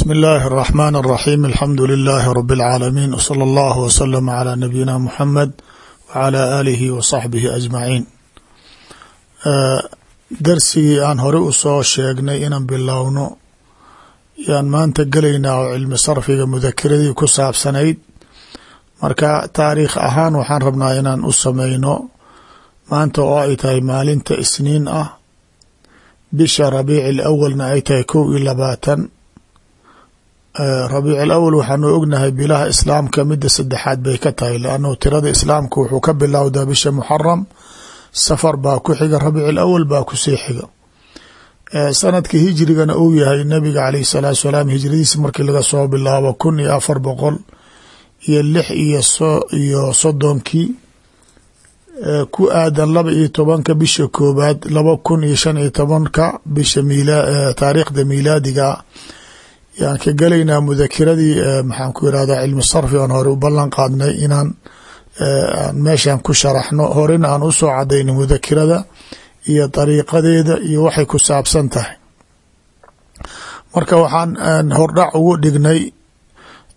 bsmi اllahi الرaxman الraxim alxamdu lilahi rab اlcaalamiin wslى اllah wslm clى nabiyina muxamed wclى aalihi wa saxbihi ajmaciin darsigii aan hore usoo sheegnay inaan bilowno yaan maanta gelaynaa oo cilmi sarfiga mudakiradii ku saabsanayd marka taariikh ahaan waxaan rabnaa inaan u sameyno maanta oo ay tahay maalinta isniin ah bisha rabiic اlawalna ay tahay kow iyo labaatan rabiic alawal waxaanu ognahay bilaha islaamka midda saddexaad bay ka tahay lannu tirada islaamka wuxuu ka bilowdaa bisha muxaram safar baa ku xiga rabiic alawal baa ku sii xiga. Sanadka hijrigana uu yahay nabiga caleyh salaatu salaam hijradiisa markii laga soo bilaabo kun iyo afar boqol iyo lix iyo iyo soddonkii ku aadan laba iyo tobanka bisha koobaad laba kun iyo shan iyo tobanka bisha taariikhda miilaadiga yaan ka gelaynaa mudakiradii maxaan ku irahda cilmi sarfi aan hore u ballan qaadnay inaan meeshan ku sharaxno. Horena aan u soo cadayno mudakirada iyo dariiqadeeda iyo waxay ku saabsan tahay. Marka waxaan hordhac ugu dhignay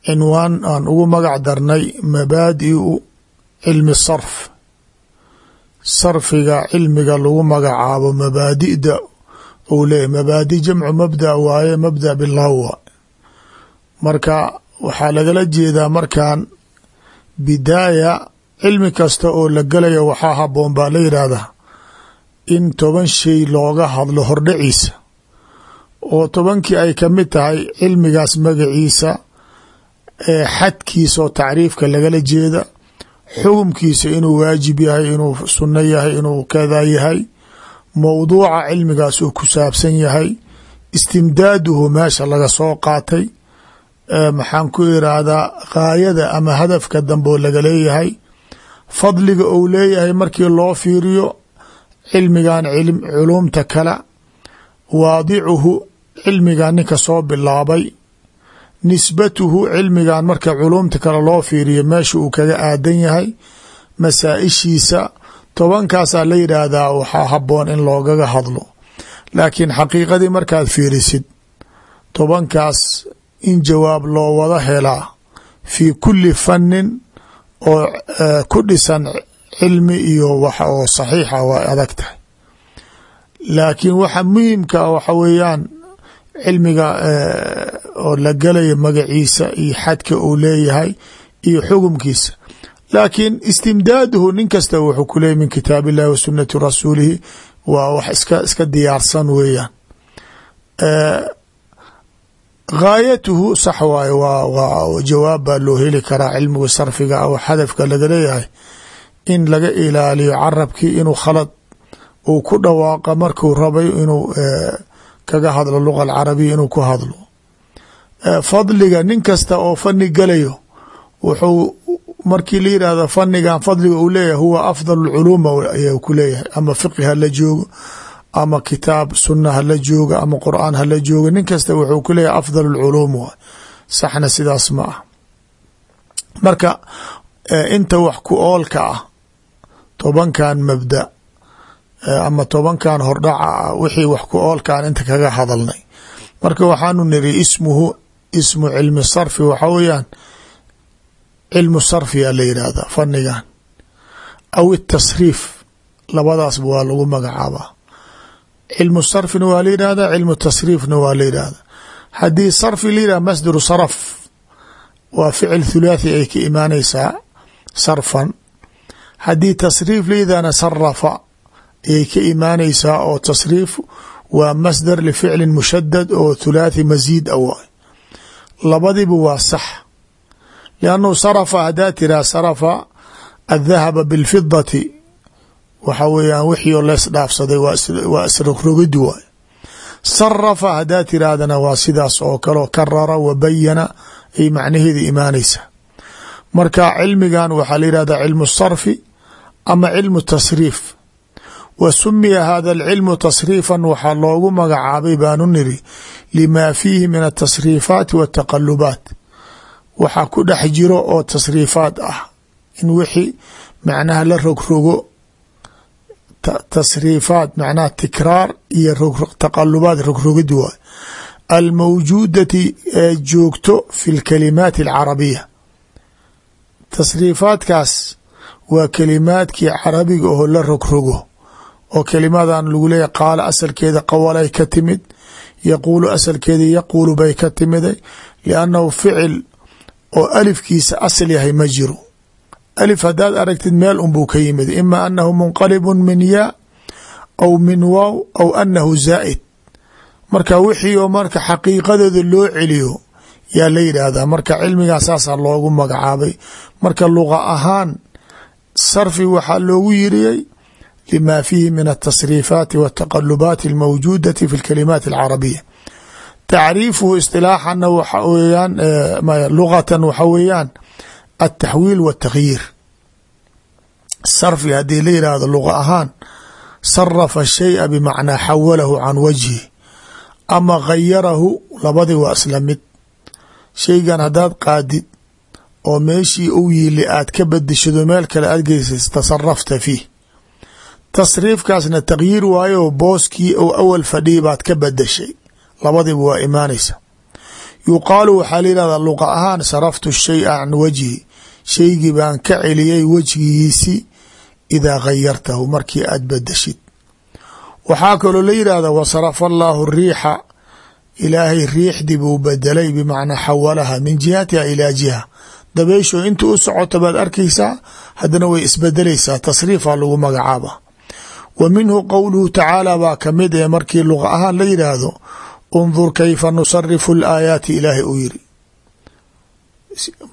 cinwaan aan ugu magac darnay mabaadiu cilmi sarf. Sarfiga cilmiga lagu magacaabo mabaadida uu leeyahy mabaadi jamcu mabda waaye mabda bilaawa marka waxaa lagala jeedaa markan bidaaya cilmi kasta oo la gelaya waxaa haboon baa la yidhaahdaa in toban shay looga hadlo hordhaciisa oo tobankii ay ka mid tahay cilmigaas magaciisa ee xadkiisa oo tacriifka lagala jeeda xukumkiisa inuu waajib yahay inuu sunno yahay inuu kada yahay mowduuca cilmigaas uu ku saabsan yahay istimdaaduhu meesha laga soo qaatay maxaan ku iraahdaa gaayada ama hadafka dambe oo laga leeyahay fadliga uu leeyahay markii loo fiiriyo cilmigan culumta kale waadicuhu cilmigan ninka soo bilaabay nisbatuhu cilmigan marka culumta kale loo fiiriyo meesha uu kaga aadan yahay masaa-ishiisa tobankaasaa la yidhaahdaa waxaa haboon in loogaga hadlo. Laakiin xaqiiqadii markaad fiirisid tobankaas in jawaab loo wada helaa fii kulli fannin oo ku dhisan cilmi iyo wax oo saxiixa waa adag tahay. Laakiin waxa muhimka ah waxa weeyaan cilmiga oo la gelaya magaciisa iyo xadka uu leeyahay iyo xukumkiisa. Laakiin istimdaaduhu nin kasta wuxuu ku leeyay min kitaab illahi wa sunati rasuulihi waa wax iska iska diyaarsan weeyaan gaayatuhu sax waaye waa jawaab baa loo heli karaa cilmiga sarfiga ah hadafka laga leeyahay in laga ilaaliyo carabkii inuu khalad uu ku dhawaaqa markuu rabay inuu kaga hadlo luga alcarabiya inuu ku hadlo. Fadliga nin kasta oo fani galayo wuxuu markii la yidhaahdo fanigan fadliga uu leeyahay huwa afdal culuuma ayaa ku leeyahay ama fiqi hala joogo ama kitaab suna hala jooga ama qur'aan hala jooga nin kasta wuxuu ku leeyahay afdal اlculuum waay saxna sidaas ma ah marka inta wax ku oolka ah tobankan mabda ama tobankan hordhaca ah wixii wax ku oolkaan inta kaga hadalnay. Marka waxaanu niri ismuhu ismu cilmi sarfi waxa weeyaan cilmu sarfiyaa la yidhaahdaa fanigan aw itasriif labadaasba waa lagu magacaabaa cilmu sarfina waa la yidhahdaa cilmu tasriifna waa la yidhahdaa haddii sarfi la yidhahda masdaru saraf waa ficil thulaathi ay ka imaanaysaa sarfan. Haddii tasriif la yidhahna sarafa ayay ka imaanaysaa oo tasriif waa masdar lificlin mushadad oo thulaathi masiid a waay labadiba waa sax. Liannu sarafa haddaa tiraa sarafa adahaba bilfidati waxa weeyaan wixii oo dhaafsaday waa isrogrogidi waay. Sarafa haddaa tirahdana waa sidaas oo kaleo karara wa bayana ay macnaheeda imaanaysa. Marka cilmigan waxaa la yihahdaa cilmu sarfi ama cilmu tasriif. Wa sumiya hada alcilmu tasriifan waxaa loogu magacaabay baanu niri limaa fiihi min atasriifaati waataqalubaat waxaa ku dhex jiro oo tasriifaat ah in wixii macnaha la rogrogo tasriifaat macnaha tikraar iyo taqalubaad rogrogid waay. Almawjuudati ee joogto fi lkalimaati alcarabiya tasriifaadkaas waa kelimaadkii carabiga oo la rogrogo oo kelimadan lagu leeyahy qaala asalkeeda qawalay ka timid yaquulu asalkeeda yaquulu bay ka timiday liannahu ficil oo alifkiisa asal yahay ma jiro alif haddaad aragtid meel unbuu ka yimid ima anahu munqalibun min yaa aw min waaw aw anahu zaa'id marka wixii oo marka xaqiiqadooda loo celiyo yaa la yidhaahdaa marka cilmigaa saasaa loogu magacaabay marka luqa ahaan sarfi waxaa loogu yiriyey lima fiihi min atasriifaati wataqalubaati almawjuudati fi lkalimaati alcarabiya tacriifuhu isilaaxana waxa weyaan lugatan waxa weeyaan altaxwiil wاtakhyiir sarfi haddii la yidhaahdo luqa ahaan sarafa shay'a bimacnaa xawalahu can wajhi ama khayarahu labadii waa isla mid shaygan haddaad qaadid oo meeshii u yiili aad ka badishado meel kale aad geysas tasarafta fiih tasriifkaasna takhyiir waayo booskii ou awal fadhiyay baad ka badashay labadiiba waa imaanaysa yuqaalu waxaa la yihahdaa luqa ahaan saraftu shaya can wajhi shaygii baan ka celiyey wejgigiisi idaa khayartahu markii aad badashid waxaa kaloo la yidhahda wasarafa allaahu riixa. Ilaahay riixdii buu bedelay bimacnaa xawalaha min jihatiha ilaa jiha. Dabeysho inta u socoto baad arkaysaa haddana way isbedelaysaa tasriifa lagu magacaaba. Wa minhu qowluhu tacaala baa ka mid ee markii luqa ahaan la yidhaahdo undur kayfa nusarifu alaayaati ilaahay uu yiri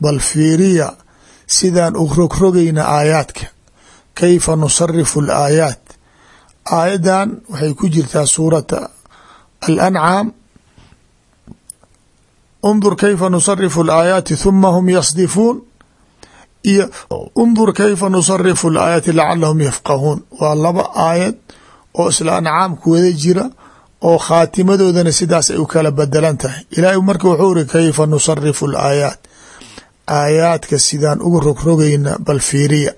bal fiiriya sidaan u rogrogayna aayaadka. Kayfa nusarifu alaayaat? Aayaddan waxay ku jirtaa suurata alancaam undur kayfa nusarifu alaayaati huma hum yasdifuun. Iyo undur kayfa nusarifu alaayaati lacalahum yafqahuun. Waa laba aayad oo isla ancaamku wada jira oo khaatimadoodana sidaas ay u kala bedelan tahay. Ilaahay marka wuxuu iri kayfa nusarifu alaayaat aayaadka sidaan ugu rogrogayna bal fiiriya.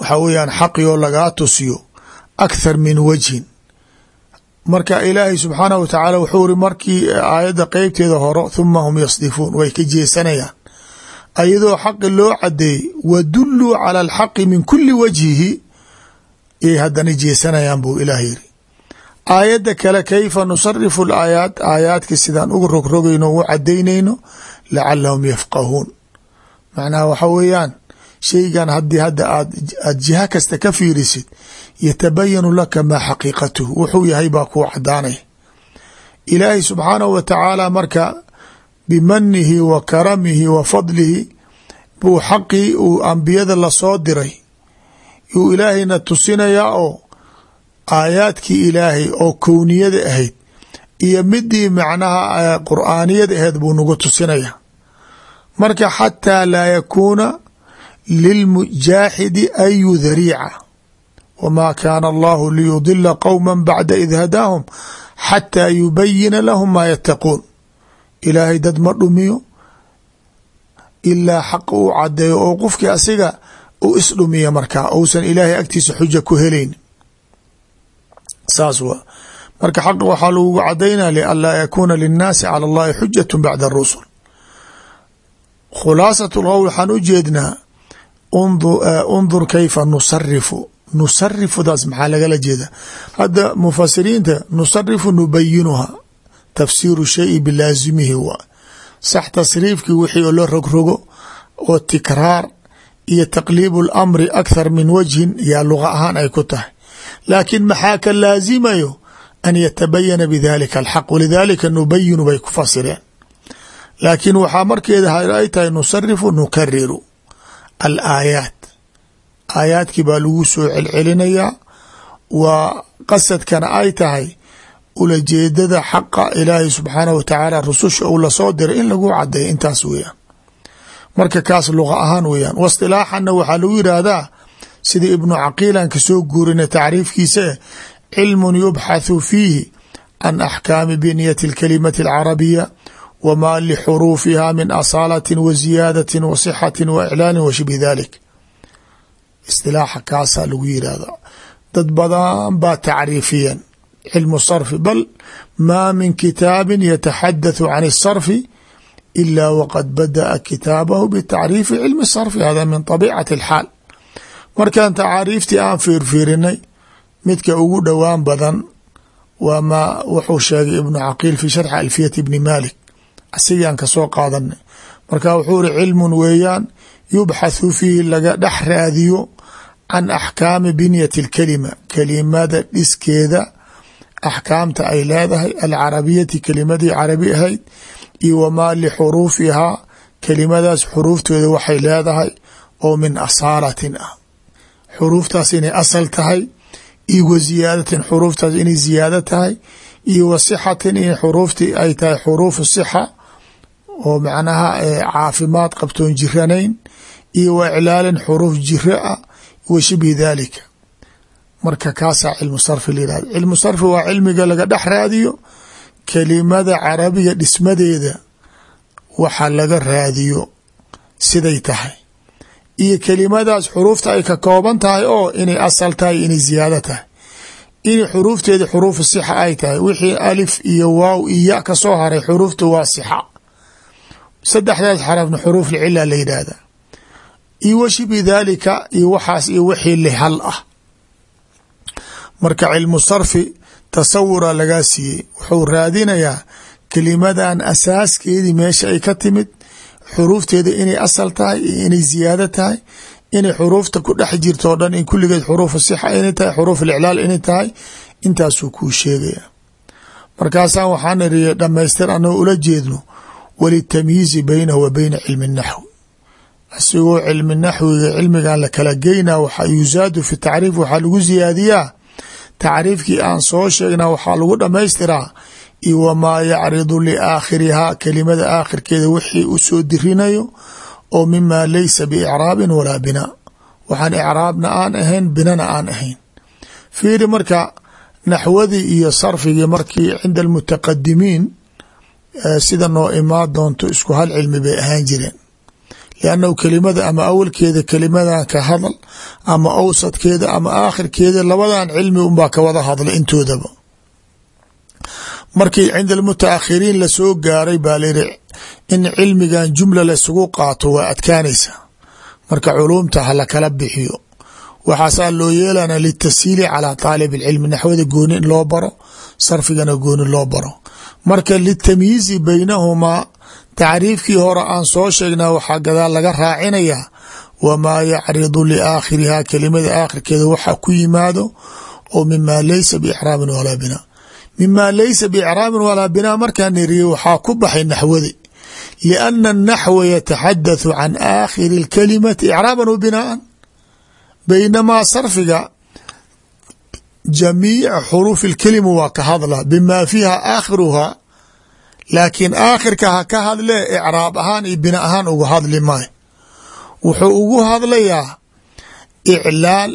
Waxaa weeyaan xaqi oo lagaa tusiyo akhar min wajhin. Marka ilaahay subxaanahu wa tacaala wuxuu iri markii aayadda qeybteeda horo huma hum yasdifuun way ka jeesanayaan. Ayadoo xaqi loo cadeeyey wadulluu cala alxaqi min kuli wajhihi yay haddana jeesanayaan buu ilaah yiri aayadda kale kayfa nusarifu alaayaat aayaadka sidaan uga rogrogayno ugu cadaynayno lacalahum yafqahuun macnaha waxa weeyaan shaygan haddii hadda aad aad jiha kasta ka fiirisid yatabayanu laka maa xaqiiqatuhu wuxuu yahay baa kuu cadaanaya ilaahay subxaanahu wa tacaala marka bimanihi wa karamihi wa fadlihi buu xaqii uu ambiyada la soo diray. Yuu ilaahayna tusinayaa oo aayaadkii ilaahay oo kowniyada ahayd iyo midii macnaha qur'aaniyada ahayd buu nagu tusinaya marka xataa laa yakuuna lilmujaaxidi ayu dhariica wamaa kaana allahu liyudila qowma bacda id hadaahum xataa yubayina lahum maa yattaquun. Ilaahay dad ma dhumiyo ilaa xaq uu cadeeyo oo qofkii asiga u isdhumiya markaa ousan ilaahay agtiisa xuja ku helayn. Saas wa marka xaq waxaa lagugu cadaynaya lianlaa yakuuna linnaasi cala allahi xujatu bacda arusul khulaasat lqowl waxaan u jeednaa undur kayfa nusarifu nusarifudaas maxaa lagala jeeda? Hadda mufasiriinta nusarifu nubayinuha tafsiiru shayi bilaazimihi waa sax tasriifkii wixii oo la rogrogo oo tikraar iyo taqliibu lamri akhar min wajhin yaa luqa ahaan ay ku tahay. Laakiin maxaa ka laazimayo an yatabayana bidalika alxaq? Walidaalika nubayinu bay ku fasireen laakiin waxaa markeeda ay tahay nusarifu nukariru alaayaat. Aayaadkii baa lagu soo celcelinayaa. Waa qasadkana ay tahay ulajeedada xaqa ilaahay subxaanah wa tacaala rususha uu la soo diray in lagu cadeeya intaas weeyaan. Marka kaas luqa ahaan weeyaan. Waistilaaxanna waxaa lagu yidhaahdaa sida ibnu caqiilan ka soo guurina tacriifkiisa cilmun yubxathu fiihi can axkaami biniyati اlkalimati alcarabiya wma lxuruufiha min asaalati wa ziyaadati wa sixati wa iclaani wa shibhi dalik istilaaxa kaasaa lagu yidhaahda dad badan baa tacriifiyeen cilmu sarfi bal maa min kitaabin yataxadathu can الsarfi ila waqad badaأa kitaabahu btacriifi cilmi sarfi hada min طabiicati اlxaal markan tacaariiftii aan fiirfiirinay midka ugu dhowaan badan waa ma wuxuu sheegay ibnu caqiil fi sharxi alfiyat ibni malik asigaan ka soo qaadanay. Marka wuxuu iri cilmun weeyaan yubxathu fiihi laga dhex raadiyo can axkaami binyati اlkelima kelimada dhiskeeda axkaamta ay leedahay alcarabiyati kelimadii carabi ahayd iyo wamaa lixuruufihaa kelimadaas xuruuftooda waxay leedahay oo min asaalatin ah. Xuruuftaas inay asal tahay iyo wa ziyaadatin xuruuftaas inay ziyaado tahay iyo wa sixatin in xuruuftii ay tahay xuruufu sixa oo macnaha caafimaad qabtoon jiranayn iyo wa iclaalin xuruuf jiro ah wa shibhi daalika marka kaasaa cilmu sarfi la yihahdo cilmu sarfi waa cilmiga laga dhex raadiyo kelimada carabiga dhismadeeda waxa laga raadiyo siday tahay. Iyo kelimadaas xuruufta ay ka kooban tahay oo inay asal tahay inay ziyaado tahay. Inay xuruufteeda xuruufu sixa ay tahay. Wixii alif iyo waaw iyo ya ka soo haray xuruufta waa sixa saddexdaas xarafna xuruuf lcila la yidhaahda iyo wa shibhi daalika iyo waxaas iyo wixii lihal ah. Marka cilmu sarfi tasawura lagaa siiyey wuxuu raadinayaa kelimadan asaaskeedii meesha ay ka timid xuruufteeda inay asal tahay iyo inay ziyaado tahay inay xuruufta ku dhex jirto o dhan in kulligeed xuruufu sixa inay tahay xuruuf liclaal inay tahay intaasuu kuu sheegaya markaasaa waxaan iriya dhamaystir anagoo ula jeedno walitamyiizi baynahu wa beyna cilmi naxwi. Asigoo cilmi naxwiga cilmigan la kala geynaa waxa yusaadu fi tacriif waxaa lagu ziyaadiyaa tacriifkii aan soo sheegna waxaa lagu dhamaystiraa iyo wamaa yacridu liaakhirihaa kelimada aakhirkeeda wixii u soo dirinayo oo mima laysa biicraabin walaa binaa waxaan icraabna aan ahayn binana aan ahayn. Fiiri marka naxwadii iyo sarfigii markii cinda almutaqadimiin sida noo imaa doonto isku hal cilmi bay ahaan jireen. Liannahu kelimada ama awalkeeda kelimadan ka hadal ama awsadkeeda ama aakhirkeeda labadan cilmi unbaa ka wada hadla intoodaba. Markii cinda almutaakhiriin la soo gaaray baa layihi in cilmigan jumla laisugu qaato waa adkaanaysa. Marka culuumta ha lakala bixiyo. Waxaasaa loo yeelana litashiili calaa taalib ilcilmi naxwada gooni in loo baro sarfigana gooni loo baro marka litamyiizi baynahumaa tacriifkii hore aan soo sheegnaa waxaa gadaal laga raacinayaa wamaa yacridu liaakhirihaa? Kelimada aakhirkeeda waxa ku yimaado oo mimaa laysa biicraabin walaa binaa. Mimaa laysa biicraabin walaa binaa markaan niriye waxaa ku baxay naxwadi lianna anaxwa yataxadathu can aakhiri اlkalimati icraaban wa binaaan baynamaa sarfiga jamiica xuruufi اlkalima waa ka hadla bimaa fiiha aakhiruhaa laakiin aakhirka ha ka hadle icraab ahaan iyo bina ahaan uga hadli maayo wuxuu ugu hadlayaa iclaal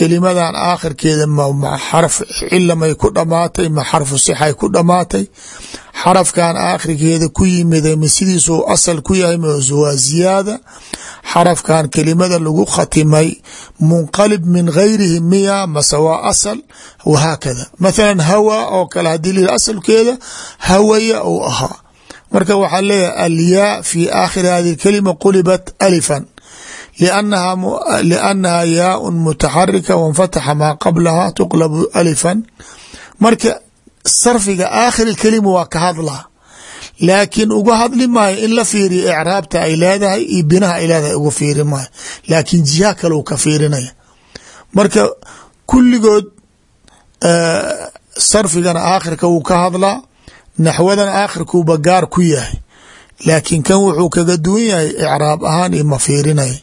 kelimadan aakhirkeeda ma xarf cilamay ku dhamaatay ma xarfu sixay ku dhamaatay. Xarafkan aakhirkeeda ku yimida ma sidiisuu asal ku yahay waa ziyaada. Xarafkan kelimada lagu khatimay munqalib min gayrihi miya mase waa asal wahaakada mathalan hawa oo kale haddii la asalkeeda hawaya uu ahaa. Marka waxaa leeyahay alyaa fi aakhiri hadi kalima qulibat alifan liannaha yaaun mutaxarika wanfataxa maa qablaha tuqlabu alifan marka sarfiga aakhiri kelima waa ka hadlaa laakiin uga hadli maayo in la fiiriyo icraabta ay leedahay iyo binaha ay leedahay uga fiiri maayo laakiin jiha kale u ka fiirinaya marka kulligood sarfigana aakhirka wuu ka hadlaa naxwadana aakhirkuu bagaar ku yahay laakiin kan wuxuu kaga duwan yahay fiirinaya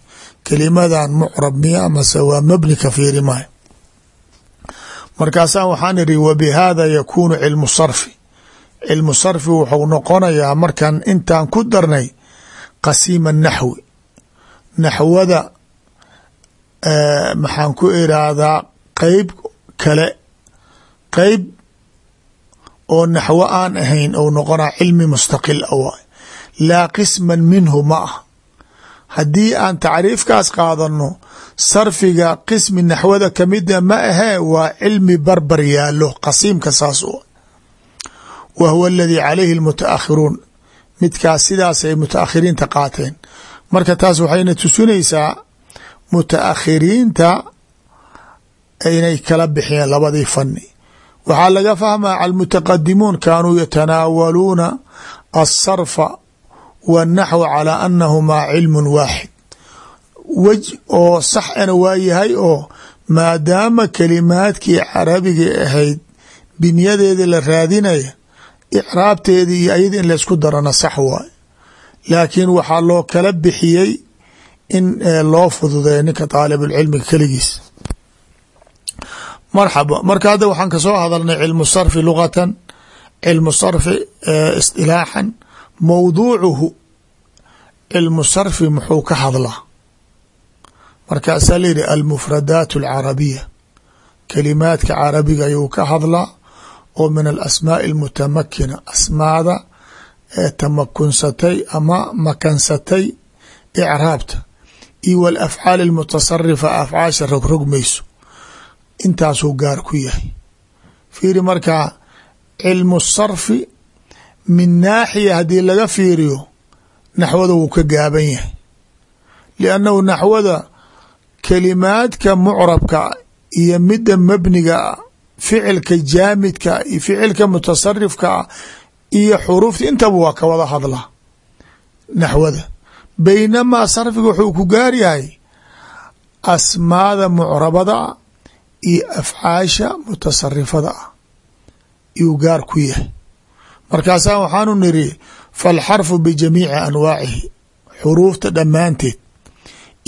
kelimadan mucrab miya mase waa mabni ka fiiri maayo. Markaasaa waxaan idhi wa bihada yakuunu cilmu sarfi. Cilmu sarfi wuxuu noqonayaa markan intaan ku darnay qasiima naxwi. Naxwada maxaan ku iraahdaa qeyb kale. Qeyb oo naxwo aan ahayn ou noqonaa cilmi mustaqil a waay laa qisman minhu ma ah haddii aan tacriifkaas qaadano sarfiga qismi naxwada kamida ma ahee waa cilmi barbar yaalo qasiimka saas u wa huwa aladii calayhi lmutaakhiruun midkaas sidaasay mutaakhiriinta qaateen. Marka taas waxayna tusinaysaa mutaakhiriinta inay kala bixiyeen labadii fani waxaa laga fahmaa almutaqadimuun kaanuu yatanaawaluuna alsarfa wاnaxw calى anahumaa cilmu waaxid. Wej oo sax ana waa yahay oo maadaama kelimaadkii carabiga ahayd binyadeeda la raadinaya icraabteeda iyo ayada in laysku darana sax waay laakiin waxaa loo kala bixiyey in loo fududeeyo ninka daalibulcilmiga keligiis. Marxaba marka hadda waxaan ka soo hadalnay cilmu sarfi lugatan cilmu sarfi isdilaaxan mowduucuhu cilmu sarfi muxuu ka hadlaa. Markaasaa layihi almufradaat alcarabiya. Kelimaadka carabiga ayuu ka hadlaa oo min alasmaaءi almutamakina asmaada ee tamakunsatay ama makansatay icraabta. Iyo walafcaali almutasarifa afcaasha rogrogmayso intaasuu gaar ku yahay. Fiiri markaa cilmu sarfi min naaxiya haddii laga fiiriyo naxwada wuu ka gaaban yahay. Liannahu naxwada kelimaadka mucrabka iyo midda mabniga ficilka jaamidka iyo ficilka mutasarifka iyo xuruufta intaba waa ka wada hadla naxwada. Baynamaa sarfiga wuxuu ku gaar yahay asmaada mucrabada iyo afcaasha mutasarifada ah iyuu gaar ku yahay markaasaa waxaanu niri falxarfu bijamiici anwaacihi xuruufta dhammaanteed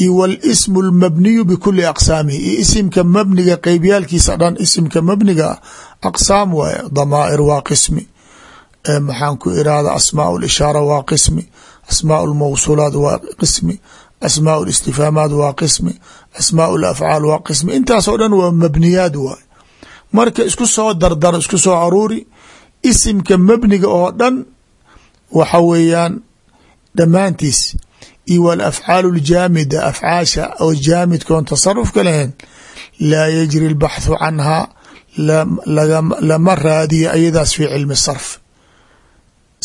iyo walismu lmabniyu bikuli aqsaamihi iyo isimka mabniga qeybyaalkiisa dhan isimka mabniga aqsaam waaye damaa'ir waa qismi. Maxaan ku irahda asmaa lishaara waa qismi asmaa lmawsuulaat waa qismi asmaa listifaamaat waa qismi asmaa lafcaal waa qismi intaasoo dhan waa mabniyaad waay marka isku soo dardaro isku soo aruuri isimka mabniga oo dhan waxa weeyaan dhammaantiis. Iyo walafcaal ljaamida afcaasha oo jaamidkoon tasarufka lahayn laa yajri lbaxthu canhaa lama raadiyo ayadaas fi cilmi sarf.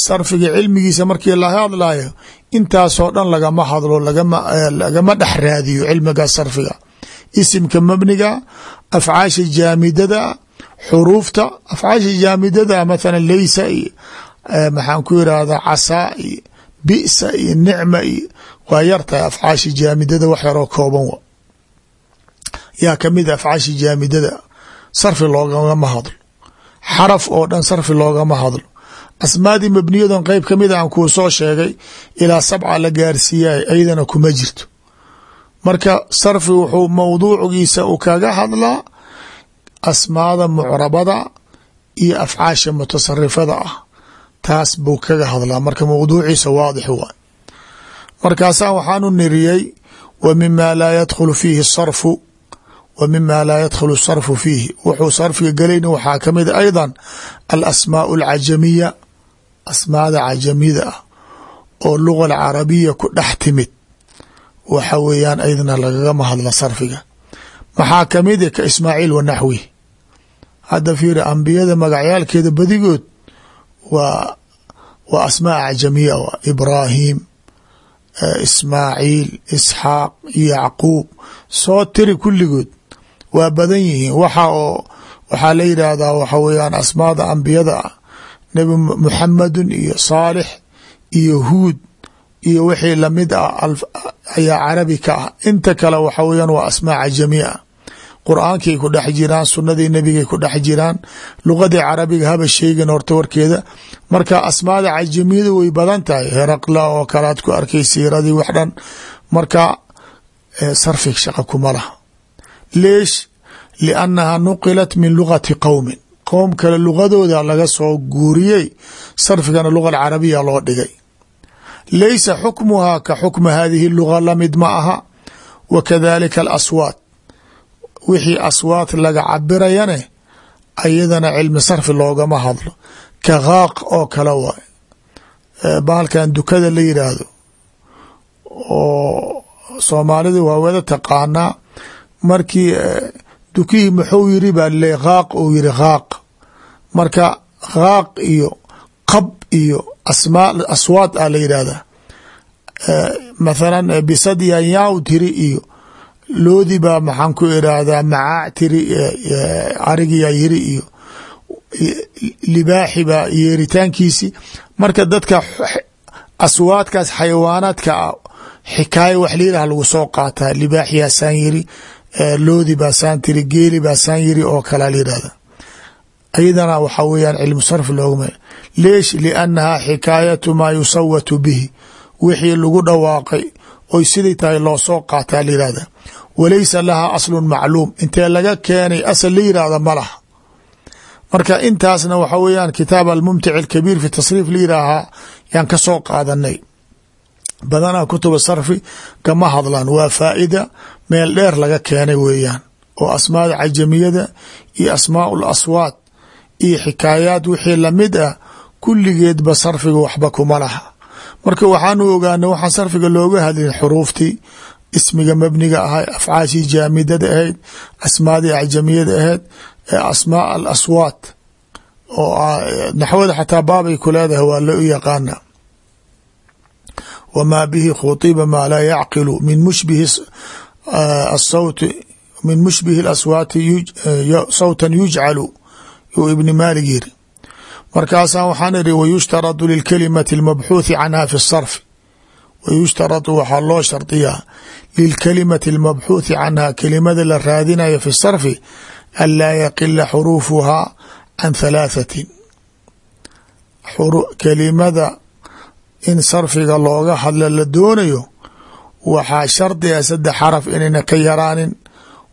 Sarfiga cilmigiisa markii laga hadlayo intaasoo dhan lagama hadlo lagama dhex raadiyo cilmiga sarfiga. Isimka mabniga afcaasha jaamidada xuruufta afcaasha jaamidada mathala leysa iyo maxaan ku irahda casaa iyo bisa iyo nicma iyo waa yartahay afcaasha jaamidada wax yaroo kooban wa. Yaa ka mid a afcaasha jaamidada sarfi loogama hadlo. Xaraf oo dhan sarfi loogama hadlo. Asmaadii mabniyadan qeyb ka mid a aan kuu soo sheegay ilaa sabca la gaarsiiyay ayadana kuma jirto. Marka sarfi wuxuu mawduuciisa u kaga hadlaa asmaada mucrabada iyo afcaasha mutasarifada ah. Taas buu kaga hadlaa. Marka mawduuciisa waadix waay markaasaa waxaanu niriyey wa mima laa yadkhulu fiihi sarfu wa mima laa yadkhulu sarfu fiihi. Wuxuu sarfiga gelayna waxaa ka mid ayضa alasmaau alcajamiya asmaada cajamida ah oo luga alcarabiya ku dhex timid. Waxa weeyaan aydna lagagama hadla sarfiga. Maxaa ka mid ka ismaaciil wa naxwi hadda fiiri ambiyada magacyaalkeeda badigood waa waa asmaa acjamiya ibraahim ismaaciil isxaaq yacquub. Soo tiri kulligood waa badan yihiin. Waxa oo waxaa la yidhaahdaa waxa weeyaan asmaada ambiyada ah. Nebi muxamedun iyo saalix iyo huud iyo wixii la mid ah ayaa carabi ka ah. Inta kale waxa weeyaan waa asmaa cajami ah qur'aankay ku dhex jiraan sunadii nebigay ku dhex jiraan luqadii carabiga haba sheegin horta warkeeda. Marka asmaada cajamiyada way badan tahay heraqla oo kale ku arkay siiradii wax dhan. Marka sarfig shaqa kuma laha leesh liannaha nuqilat min lugati qowmin qowm kale lugadooda laga soo guuriyey sarfigana luga carabiya loo dhigay. Laysa xukmuhaa ka xukma hadihi luga la mid ma aha. Wa kadalika alaswaat wixii aswaat laga cabirayane ayadana cilmi sarfi loogama hadlo. Ka kaaq oo kale waay. Bahalkan dukada la yidhaahdo oo soomaalida waa wada taqaanaa markii dukihii muxuu yiri baa le haaq uu yiri haaq marka haaq iyo qab iyo asmaa aswaad a la yidhahdaa mathalan bisadiyan yaaw tiri iyo loodi baa maxaan ku irahdaa macaa tiri arigiyaa yiri iyo libaaxi baa yeeritaankiisi. Marka dadka aswaadkaas xayawaanaadka ah xikaayo wax liilaha lagu soo qaataa. Libaaxiyaa saan yiri loodi baa saan tiri geeli baa saan yiri oo kalea la yidhahda ayadana waxa weeyaan cilmu sarf loogma leesh liannahaa xikaayatu maa yusawatu bihi. Wixii lagu dhawaaqay oy siday tahay loo soo qaataa la yihahda walaysa lahaa aslun macluum. Intee laga keenay asal la yihahda ma marka intaasna waxa weeyaan kitaab almumtic alkabiir fi tasriif la yaan ka soo qaadanay badanaa kutuba sarfi kama hadlaan. Waa faa'ida meel dheer laga keenay weeyaan. Oo asmaada cajamiyada iyo asmaau laswaad iyo xikaayaat wixii la mid ah kulligeedba sarfiga waxba kuma laha marka waxaanu ogaanay waxaan sarfiga looga hadlin xuruuftii ismiga mabniga ahay afcaashii jaamidada ahayd asmaadii acjamiyada ahayd asmaa al aswaat oo naxwada xataa baabay ku leedahay waa loo yaqaana wmaa bihi khuطiba maa laa yacqilu min mushbihi asawti min mushbihi اlaswaati sawtan yujcalu yuu ibni maalig markaasaa waxaan iri wayushtaradu lilkalimati اlmabxuuthi canha fi الsarfi wayushtaradu waxaa loo shardiyaa lilkalimati اlmabxuuthi canha kelimada la raadinayo fi الsarfi an laa yaqila xuruufuhaa can thalaaثatin kelimada in sarfiga looga hadla la doonayo waxaa shardiga saddex xaraf inayna ka yaraanin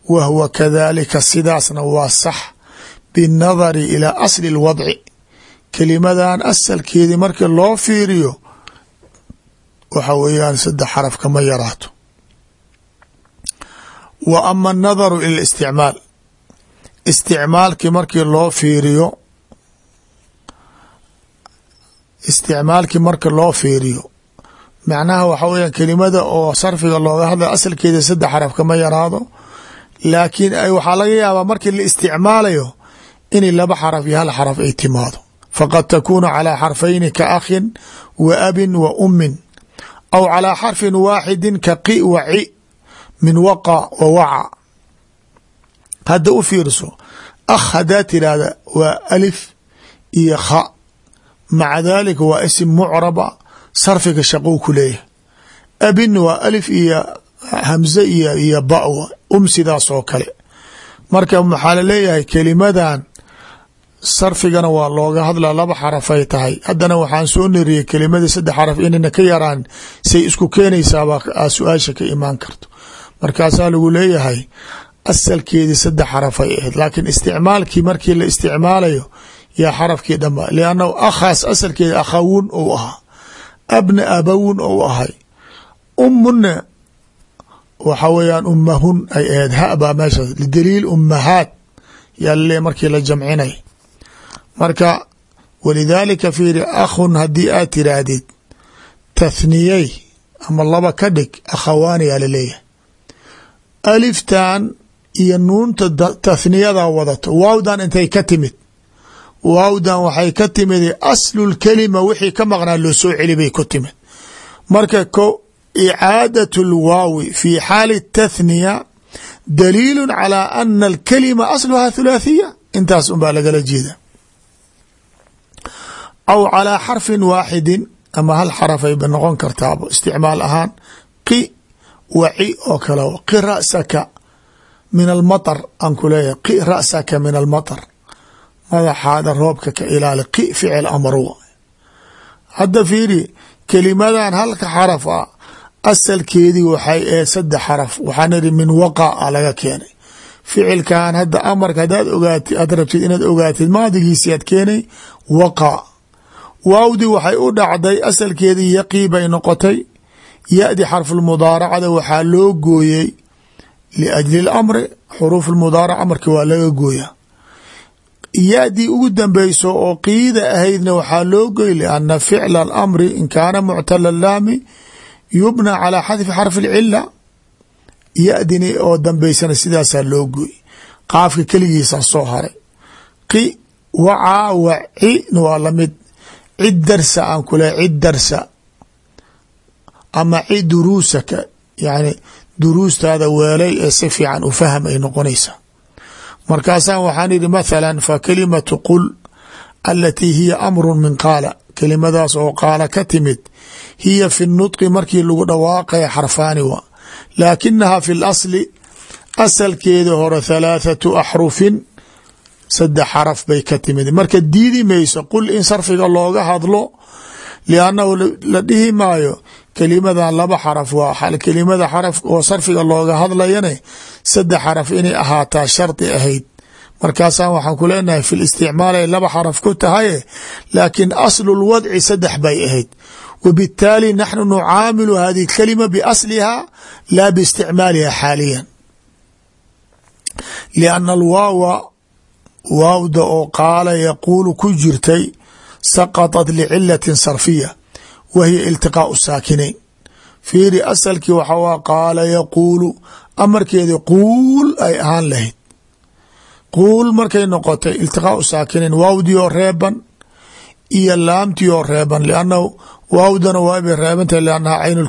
wa huwa kadalika sidaasna waa sax binnadari ilaa asli اlwadci kelimadan asalkeedii markii loo fiiriyo waxa weeyaan saddex xaraf kama yaraato. Wa ama anadaru ila isticmaal isticmaalkii markii loo fiiriyo isticmaalkii marka loo fiiriyo macnaha waxa weeyaan kelimada oo sarfiga looga hadla asalkeeda saddex xaraf kama yaraado laakiin waxaa laga yaabaa markii la isticmaalayo inay laba xaraf iyo hal xaraf ay timaado faqad takuunu calaa xarfayni ka akhin wa abin wa ummin aw calaa xarfin waaxidin ka qi wa ci min waqa wa waca. Hadda u fiirso akh haddaa tiraahda waa alif iyo kha maca dalika waa isim mucraba sarfiga shaqou ku leeyahay. Abin waa alif iyo hamze iyo iyo bawa um sidaas oo kale. Marka maxaa la leeyahay kelimadan sarfigana waa looga hadlaa laba xarafay tahay. Haddana waxaan soo neriyey kelimadii saddex xaraf inayna ka yaraan say isku keenaysaabaa su'aasha ka imaan karto. Markaasaa lagu leeyahay asalkeedii saddex xarafay ahayd laakiin isticmaalkii markii la isticmaalayo yaa xarafkii dhama liannahu akhaas asalkeeda akhawun ou ahaa abna abawun ou ahay umuna waxa weeyaan ummahun ay ahayd ha baa meeshaas lidaliil ummahaat yaa laleeyahy markii la jamcinay marka walidaalika fiiri akhun haddii aad tiraahdid tathniyey ama laba ka dhig akhawaani yaa la leeyahay. Aliftan iyo nuunta tathniyada wadato waawdan intay ka timid. Waawdan waxay ka timid aslulkelima wixii ka maqnaa loo soo celi bay ku timid. Marka ko icaadat lwaawi fi xaali tathniya daliilu calaa ana alkalima asluhaa thulaathiya intaas unbaa lagala jeeda aw calىa xarfin waaxidin ama hal xarafay ba noqon kartaaba isticmaal ahaan qi waci oo kale qi rasaka min almaطr aan ku leeyahay qi rasaka min almaطr madaxaada roobka ka ilaali qi ficil amr hadda fiiri kelimadan halka xaraf a asalkeedii waxay ahayd saddex xaraf waxaan iri min waqa a laga keenay ficilkan hadda amarka hadaad ogaatid aad rabtid inaad ogaatid maadigiisi aad keenay waqa waawdi waxay u dhacday asalkeedii yaqii bay noqotay. Ya-di xarfulmudaaracada waxaa loo gooyey liajli اlamri xuruuf mudaaraca marki waa laga gooya ya-dii ugu dambeyso oo qiida ahaydna waxaa loo goy lianna ficla alamri in kaana muctala laami yubna calaa xadfi xarfi اlcila yadini oo dambaysana sidaasaa loo gooy qaafka keligiisa soo haray. Qi wacaa waci waa la mid cid darsa aan ku lehay cid darsa. Ama ci duruusaka yani duruustaada weelay ee si fiican u fahm ay noqonaysaa markaasaan waxaan idhi mathala fa kalimatu qul alatii hiya amru min qaala. Kelimadaas oo qaala ka timid hiya fi nudqi markii lagu dhawaaqaya xarfaani wa. Laakinaha fi lasli asalkeeda hore halaathatu axrufin saddex xaraf bay ka timid. Marka diidi mayso qul in sarfiga looga hadlo liannahu la dhihi maayo kelimadan laba xaraf waa kelimada xaraf oo sarfiga looga hadlayane saddex xaraf inay ahaataa shardi ahayd. Markaasaan waxaan ku leenahay fi listicmaal ay laba xaraf ku tahaye laakin aslu lwadci saddex bay ahayd. Wbitaali naxnu nucaamilu hadihi kalima biasliha laa biisticmaaliha xaaliyan. Lianna alwaawa waawda oo qaala yaquulu ku jirtay saqaطat licilatin sarfiya wa hiya iltiqaau saakinayn. Fiiri asalkii waxa waa qaala yaquulu amarkeedi quul ay ahaan lahayd. Quul markay noqotay iltiqaau saakinayn waawdii oo reeban iyo laamtii oo reeban liannahu waawdana waabay reebantahay liannaha caynu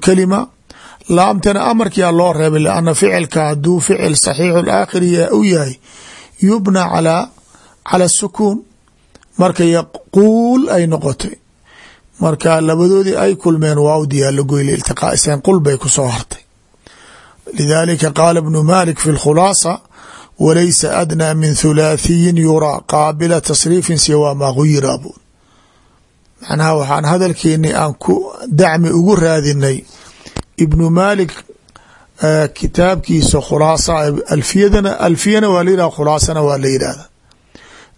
laamtana amarkia loo reebay lianna ficilka hadduu ficil saxiixu u yahay yubna calaa cala sukuun marka yaquul ay noqotay. Marka labadoodii ay kulmeen waawdiyaa lagoyle iltiqaaiseen qul bay ku soo hartay. Lidalika qaala bnu malik fi lkhulaasa walaysa adnaa min thulaathiyin yuraa qaabila tasriifin siwaa maa guyira buun macnaha waxaan hadalkeeni aan ku dacmi ugu raadinay ibnu malik kitaabkiisa khulaasa alfiyadana alfiyana waa la yidhah khulaasana waa la yidhahda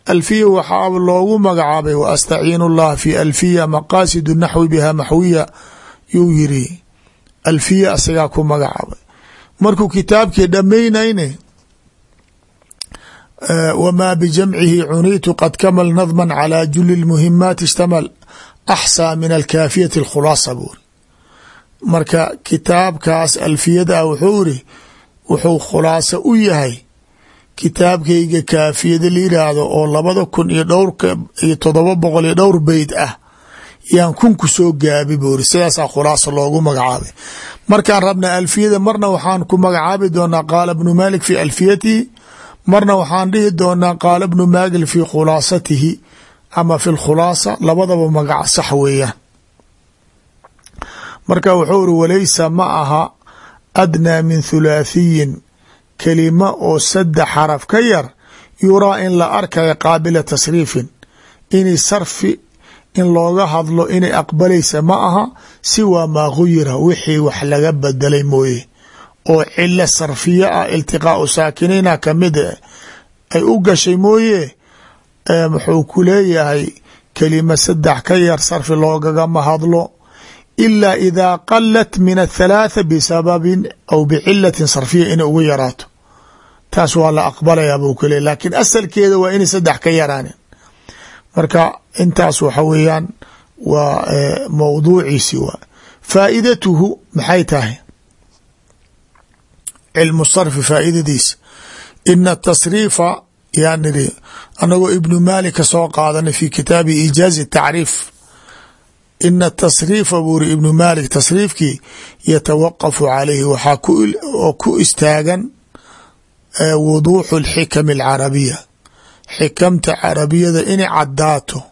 alfiya waxaa loogu magacaabay wa astaciinu اllah fi alfiya maqaasidu naxwi biha maxwiya yuu yiri alfiya asagaa ku magacaabay markuu kitaabkii dhammaynayne wmaa bijamcihi cuniitu qad kamal nadma calى juli اlmuhimaati ishtamal axsaa min alkaafiyati اlkhulaasa buuri marka kitaabkaas alfiyada wuxuu iri wuxuu khulaaso u yahay kitaabkayga kaafiyada la yiraahdo oo labada kun iyo dhowrka iyo todoba boqol iyo dhowr beyt ah yaan kunku soo gaabi buuri sidaasaa khulaasa loogu magacaabay. Markaan rabna alfiyada marna waxaan ku magacaabi doonaa qaala bnu malik fi alfiyatihi marna waxaan dhihi doonaa qaala bnu maagil fi khulaasatihi ama fi lkhulaasa labadaba magac sax weeyaan. Marka wuxuu iri walaysa ma aha adnaa min thulaathiyin kelima oo saddex xaraf ka yar yuraa in la arkaya qaabila tasriifin. Inay sarfi in looga hadlo inay aqbalaysa ma aha siwaa maa guyira wixii wax laga bedelay mooye. Oo cilo sarfiya ah iltiqaau saakinina ka mid ay u gashay mooye wuxuu ku leeyahay kelima saddex ka yar sarfi loogagama hadlo ilaa idaa qalat min athalaatha bisababin aw bicilatin sarfiya inay ugu yaraato. Taas waa la aqbalayaa buu ku leey laakiin asalkeeda waa inay saddex ka yaraanin. Marka intaas waxa weeyaan waa mawduuciisi waa. Faaidatuhu maxay tahay? Cilmu sarfi faaidadiisa ina tasriifa yaa niri anagoo ibnu maalika soo qaadanay fi kitaabi ijaazi tacriif ina tasriifa buuri ibnu maalik tasriifkii yatawaqafu calayhi waxaa oo ku istaagan wuduuxu alxikami alcarabiya xikamta carabiyada inay caddaato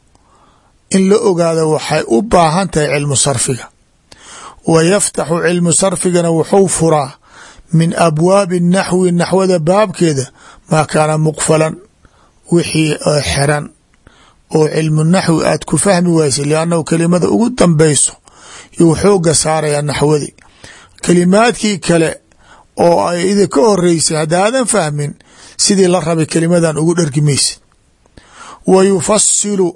in la ogaado waxay u baahan tahay cilmu sarfiga wa yaftaxu cilmu sarfigana wuxuu furaa min abwaabi naxwi naxwada baabkeeda maa kaana muqfalan wixii xiran oo cilmu naxwi aad ku fahmi waysa liannahu kelimada ugu dambeyso yuu xooga saarayaa naxwadii kelimaadkii kale oo ay idinka horeysay haddaadan fahmin sidii la rabay kelimadan ugu dhergi maysid wa yufasilu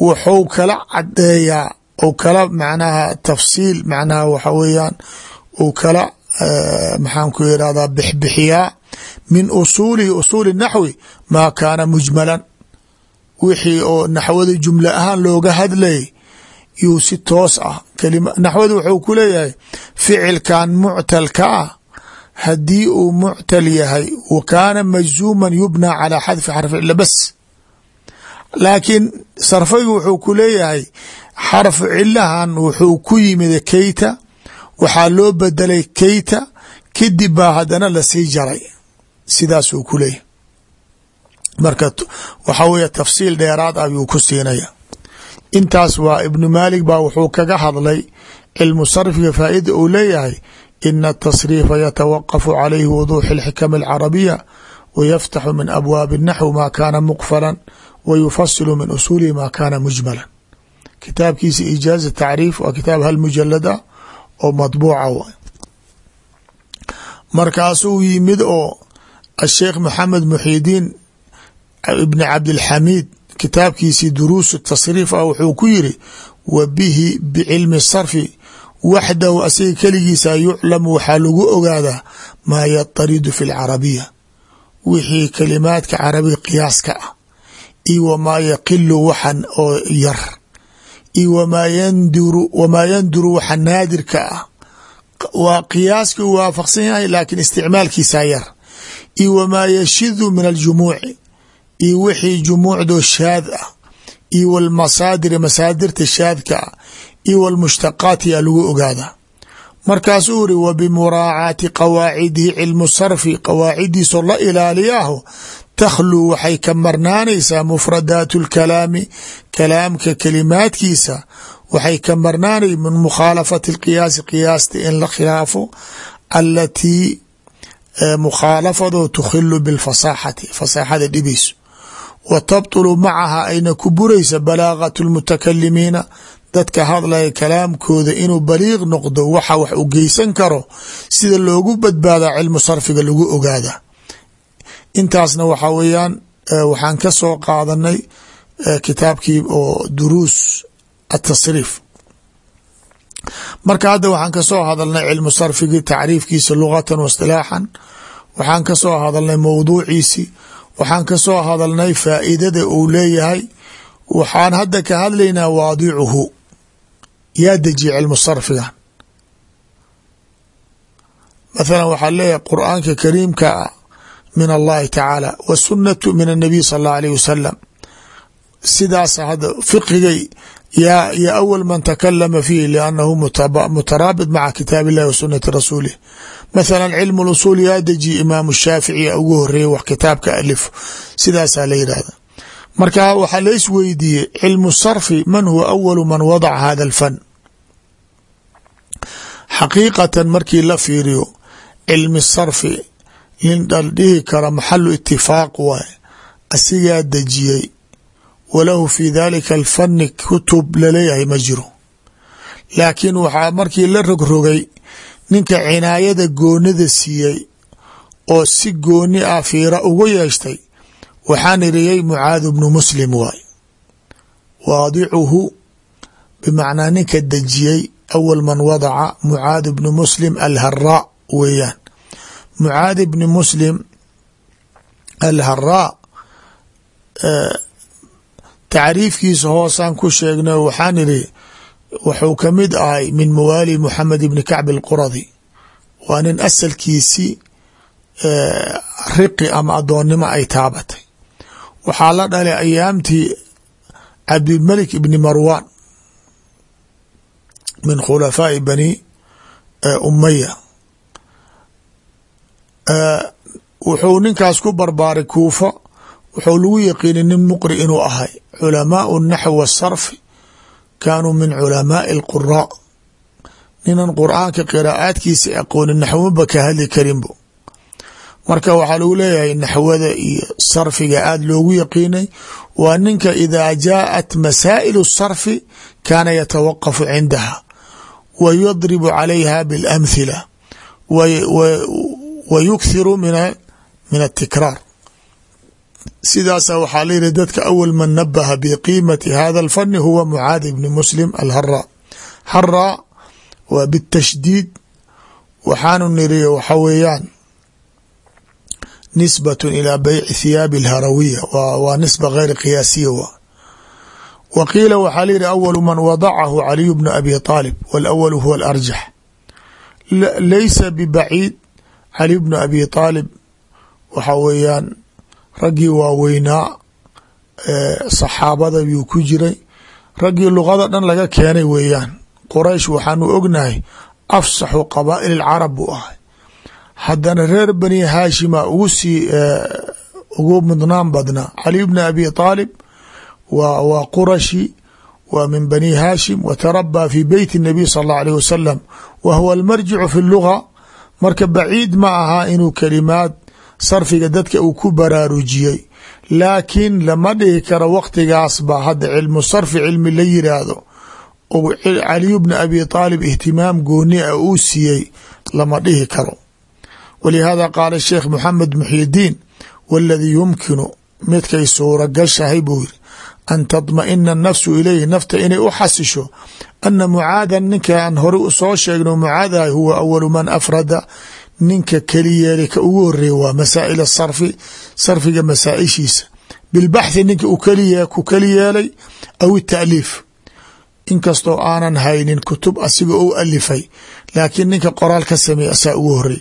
wuxuu kala cadeeyaa ou kala macnaha tafsiil macnaha waxa weeyaan uu kala maxaan ku irahdaa bixbixiyaa min usuulihi usuuli naxwi maa kaana mujmalan wixii oo naxwada jumle ahaan looga hadlayay yuu si toos ah naxwada wuxuu ku leeyahay ficilkan muctalka ah haddii uu muctal yahay wa kaana majzuuman yubnaa calaa xadfi xarfi cila bas. Laakiin sarfaygu wuxuu ku leeyahay xarfu cilahan wuxuu ku yimid keyta waxaa loo bedelay keyta kadib baa haddana la sii jaray. Sidaasuu ku leeyahay marka waxaa weeye tafsiil dheeraad ah ayuu ku siinaya. Intaas waa ibnu maalik baa wuxuu kaga hadlay cilmu sarfiga faaida uu leeyahay ina atasriifa yatawaqafu calayhi wuduuxi اlxikami alcarabiya wayaftaxu min abwaabi naxw maa kaana muqfalan wayufasilu min usuulihi maa kaana mujmalan. Kitaabkiisa ijaaza tacriif waa kitaab hal mujalad ah oo madbuuca w markaasuu yimid oo asheekh maxamed muxidiin ibni cabdilxamiid kitaabkiisii duruusu tasriif ah wuxuu ku yiri wa bihi bicilmi sarfi waxdahu asiga keligiisa yuclamu waxaa lagu ogaadaa maa yataridu fi lcarabiya wixii kalimaadka carabiga qiyaaska ah iyo wamaa yaqilu waxan oo yar iyo wamaa yanduru waxa naadirka ah. Waa qiyaaska u waafaqsan yahay laakiin isticmaalkiisaa yar. Iyo wamaa yashidu min aljumuuci iyo wixii jumuucdoo shaad ah iyo walmasaadir masaadirta shaadka ah iyo walmushtaqaat lagu ogaadaa markaasuu iri wa bimuraacaati qawaacidihi cilmu sarfi qawaaciddiisoo la ilaaliyaaho takhluu waxay ka marnaanaysaa mufradaatu lkalaami kalaamka kalimaadkiisa waxay ka marnaanay min mukhaalafati lqiyaasi qiyaasta in la khilaafo alatii eh, mukhaalafadoo tukhilu bilfasaaxati fasaaxada dhibayso wa tabtulu macaha ayna ku buraysa balaaqatu lmutakalimiina. Dadka hadlaya kalaamkooda inuu baliiq noqdo waxa wax u geysan karo sida loogu badbaadaa cilmu sarfiga lagu ogaada. Intaasna waxa weeyaan waxaan ka soo qaadanay kitaabkii oo duruus atasriif marka hadda waxaan ka soo hadalnay cilmu sarfigii tacriifkiisa lugatan waistilaaxan waxaan ka soo hadalnay mowduuciisi waxaan ka soo hadalnay faa'iidada uu leeyahay. Waxaan hadda ka hadlaynaa waadicuhu. Yaa dejiye cilmu sarfigan mathalan waxaa leeyahay qur'aanka kariimka ah min allahi tacaala wsunatu min annabiy sal allah alayh wasalam sidaasa hadda fiqigay ya awal man takalama fiih liannahu mutaraabit maca kitaab illahi wa sunati rasuulih mathala cilmu اlusul yaa dejiye imaamu shaafici ugu horeeyey wax kitaabka alif sidaasaa la yidhahda marka waxaa la is weydiiyey cilmu sarfi man huwa awalu man wadaca hada alfan xaqiiqatan markii la fiiriyo cilmi sarfi in dhal dhihi kara maxalu itifaaq waay asigaa dejiyey walahu fi dalika alfani kutub la leeyahay ma jiro. Laakiin waxaa markii la rogrogay ninka cinaayada goonida siiyey oo si gooni ah fiira ugu yeeshtay waxaan iriyey mucaad bnu muslim waay. Waadicuhu bimacnaa ninka dejiyey awal man wadaca mucaad bnu muslim alharaa weeyaan. Mucaad bni muslim alharaa tacriifkiisa hoosaan ku sheegnay waxaan idhi wuxuu ka mid ahay min mawaali moxamed ibni kacb alquradi. Waa nin asalkiisii riqi ama adoonnimo ay taabatay. Waxaa la dhalay ayaamtii cabdilmelik ibni marwan min khulafaa'i bani umaya wuxuu ninkaas ku barbaaray kuufa wuxuu lagu yaqiinay nin muqri inuu ahay culamaau naxw wasarfi kaanuu min culamaai alquraa ninan qur'aanka qiraa'aadkiisa aqoonin naxwomaba ka hadli karinbo marka waxaa lagu leeyahay naxwada iyo sarfiga aada loogu yaqiinay waa ninka idaa jaaءat masaa'ilu sarfi kaana yatawaqafu cindaha wa yadribu calayha biاlamhila wa yukthiru min atikraar sidaasa waxaa la yihi dadka awal man nabaha biqiimati hada alfani huwa mucaad bni muslim alharaa haraa waa bitashdiid waxaanu niri waxa weeyaan nisbat ilى beyci thiyaabi اlharawiya waa nisba geyr qiyaasiya wa wa qiila waxaa layihi awalu man wadacahu caliyu bnu abi aalib walawalu huwa alarjax laysa bibaciid caliy bnu abi aalib waxa weeyaan raggii waaweynaa saxaabada yuu ku jiray. Raggii luqada dhan laga keenay weeyaan. Qoraysh waxaanu ognahay afsaxu qabaa'il ilcarab buu ahay. Haddana reer bani haashima ugu sii ugu mudnaan badnaa caliy bni abi aalib wa waa qurashi wa min bani haashim watarabaa fi beyti nabiy sal allahu aleyh wasalam wa huwa almarjicu fi luga marka baciid ma aha inuu kalimaad sarfiga dadka uu ku baraarujiyey. Laakiin lama dhihi karo waqtigaas ba hadda cilmu sarfi cilmi la yiraahdo. Ou caliyu bni abi aalib ihtimaam gooni a uu siiyey lama dhihi karo. Walihada qaala sheekh moxamed muxyidiin waladii yumkinu midkay suuragashahay buu yiri an tadma'ina nafsu ilayhi nafta inay u xasisho ana mucaadan ninka aan hore soo sheegno mucaadahay huwa awalu man afrada ninka keli yeelay ka ugu horreeya waa masaa'il sarfi sarfiga masaaishiisa. Bilbaxthi ninka ku keli yeelay aw itaaliif inkastoo aanan haynin kutub asiga ou alifay laakiin ninka qoraal ka sameey asaa ugu horey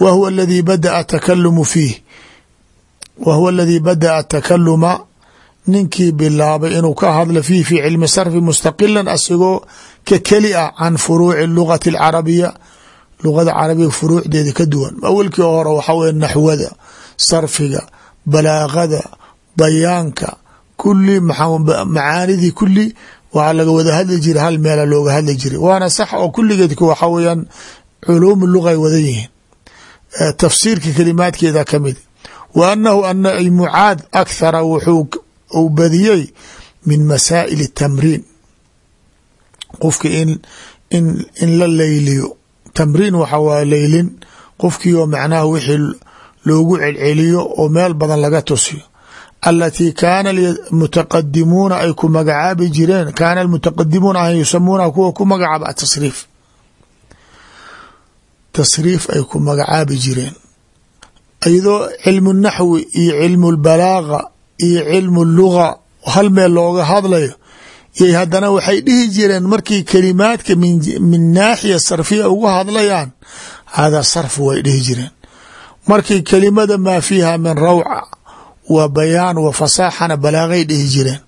wa huwa aladii badaa takalumu fiih wa huwa aladii bada'a takaluma ninkii bilaabay inuu ka hadlo fiih fi cilmi sarfi mustaqilan asigoo ka keli ah can furuuci lugati alcarabiya luqada carabiga furuucdeeda ka duwan. Awalkii hore waxaa weye naxwada sarfiga balaagada bayaanka kuli macaanidii kuli waxaa laga wada hadli jiray hal meela looga hadli jiray. Waana sax oo kuligeed waxaa weyaan luga wada yihiin. Tafsiirka kelimaadkeeda ka mid wa anahu ana mucaad akhara wuxuu uu badiyey min masaa'il tamriin. Qofka in in la leyliyo tamriin waxa waa leylin qofkii oo macnaha wixii loogu celceliyo oo meel badan laga tusiyo. Alatii kaana mutaqadimuuna ay ku magacaabi jireen kaana almutaqadimuuna an yusamuunaha kuwa ku magacaaba atasriif tasriif ay ku magacaabi jireen. Iyadoo cilmu naxwi iyo cilmu lbalaaga iyo cilmu luga hal meel looga hadlayo yay haddana waxay dhihi jireen markii kelimaadka min naaxiya sarfiya uga hadlayaan hada sarf way dhihi jireen. Markii kelimada maa fiiha min rawca wa bayaan wa fasaaxana balaagay dhihi jireen.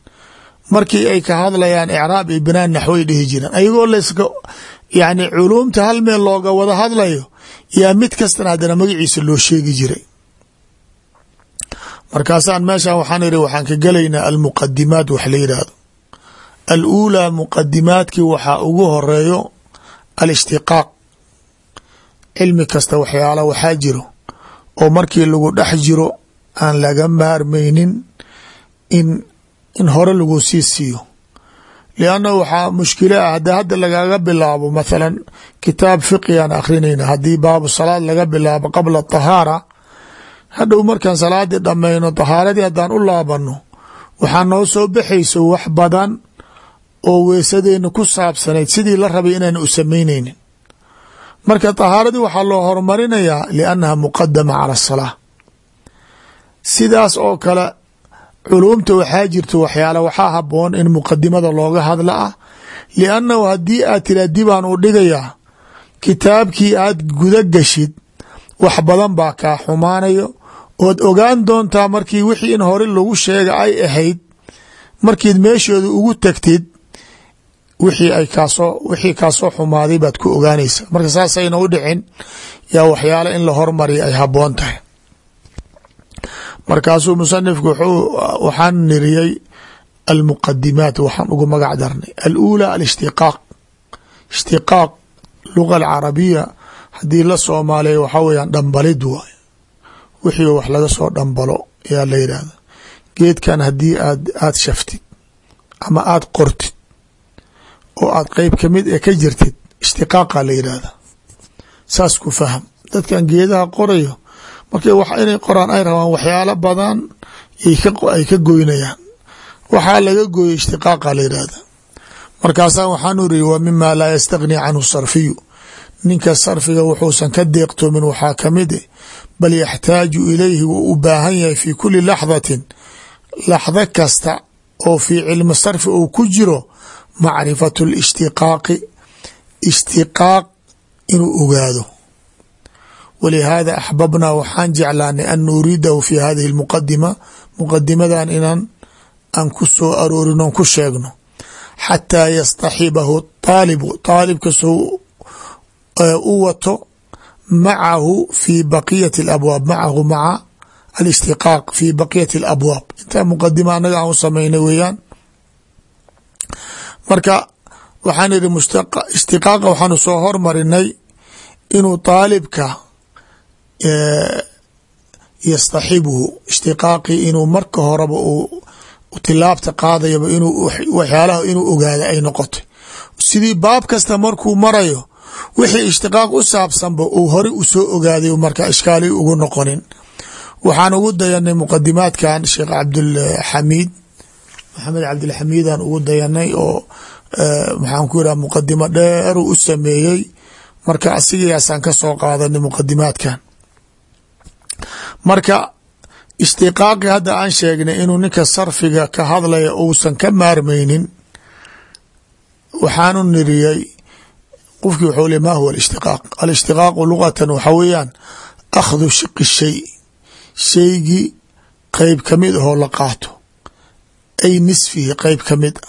Markii ay ka hadlayaan icraab iyo binaan naxway dhihi jireen. Ayagoo laska yani culuumta hal meel looga wada hadlayo yaa mid kastana haddana magaciisa loo sheegi jiray. Markaasaan meeshan waxaan ihi waxaan ka gelaynaa almuqadimaat wax la yidhaahdo aluulaa muqadimaadkii waxaa ugu horeeyo alishtiqaaq. Cilmi kasta waxyaala waxaa jiro oo markii lagu dhex jiro aan laga maarmaynin in in hore lagu sii siiyo. Lianna waxaa mushkila ah hadda hadda lagaga bilaabo mathalan kitaab fiqi aan akhrinayna haddii baabu salaad laga bilaabo qabla tahaara hadhow markaan salaadii dhammayno tahaaradii haddaan u laabano waxaa noo soo baxayso wax badan oo weesadeena ku saabsanayd sidii la rabay inaan u samaynaynin marka tahaaradii waxaa loo horumarinayaa liannaha muqadama cala asalaa sidaas oo kale culuumta waxaa jirto waxyaale waxaa haboon in muqadimada looga hadla ah liannahu haddii aad tira dibaan u dhigayaa kitaabkii aad guda gashid wax badan baa kaa xumaanayo. Ood ogaan doontaa markii wixii in hore lagu sheega ay ahayd markiid meeshooda ugu tagtid wixii ay kaasoo wixii kaasoo xumaaday baad ku ogaanaysa marka saasayna u dhicin yaa waxyaale in la hormariya ay haboon tahay. Markaasuu musanifku waxaan niriyey almuqadimaat waxaan ugu magac darnay. Aluulaa alishtiqaaq. Ishtiqaaq luga alcarabiya haddii la soomaaliya waxaa weyaan dhambalid waay wixii wax laga soo dhambalo yaa la yidhaahda geedkan haddii aad aada shaftid ama aada qortid oo aad qeyb ka mid ee ka jirtid ishtiqaaqa la yidhaahda saas ku faham. Dadkan geedaha qorayo markay wax inay qoraan ay rabaan waxyaalo badan ay ka goynayaan. Waxaa laga gooyay ishtiqaaqa la yidhaahda markaasaa waxaan uri wa mima laa yastagni canhu sarfiyu. Ninka sarfiga wuxuusan ka deeqtoomin waxaa ka mid e bal yaxtaaju ilayhi wuu u baahan yahay fi kuli laxdatin laxdo kasta oo fii cilmi sarfi uu ku jiro macrifatu lishtiqaaqi ishtiqaaq inuu ogaado. Walihaada axbabnaa waxaan jeclaanay an nuriidahu fi hadihi lmuqadima muqadimadan inaan aan ku soo aroorin oon ku sheegno. Xataa yastaxibahu aalibu aalibkasou u wato macahu fi baqiyati alabwaab macahu maca alishtiqaaq fi baqiyati alabwaab intaa muqadima annaga aan u samaynay weeyaan marka waxaan ihi ishtiqaaqa waxaanu soo hormarinay inuu aalibka yastaxibhu ishtiqaaqii inuu marka horeba uu tilaabta qaadayaba inuu waxyaalaha inuu ogaada ay noqotay. Sidii baab kasta markuu marayo wixii ishtiqaaq u saabsanba uu horey u soo ogaaday marka ishkaali ugu noqonin. Waxaan ugu dayanay muqadimaadkan sheekh cabdulxamiid maxamed cabdilxamiidaan ugu dayanay oo maxaan ku yidhaha muqadimo dheeru u sameeyey. Marka asigayaasaan ka soo qaadanay muqadimaadkan marka ishtiqaaqi hadda aan sheegnay inuu ninka sarfiga ka hadlaya uusan ka maarmaynin waxaanu niriyey qofkii wuxuu le ma huwa alishtiqaaq? Alishtiqaaqu lugatan waxa weeyaan akhdu shiqi shay. Shaygii qeyb ka mid ahoo la qaato ay nisfihi qeyb ka mid a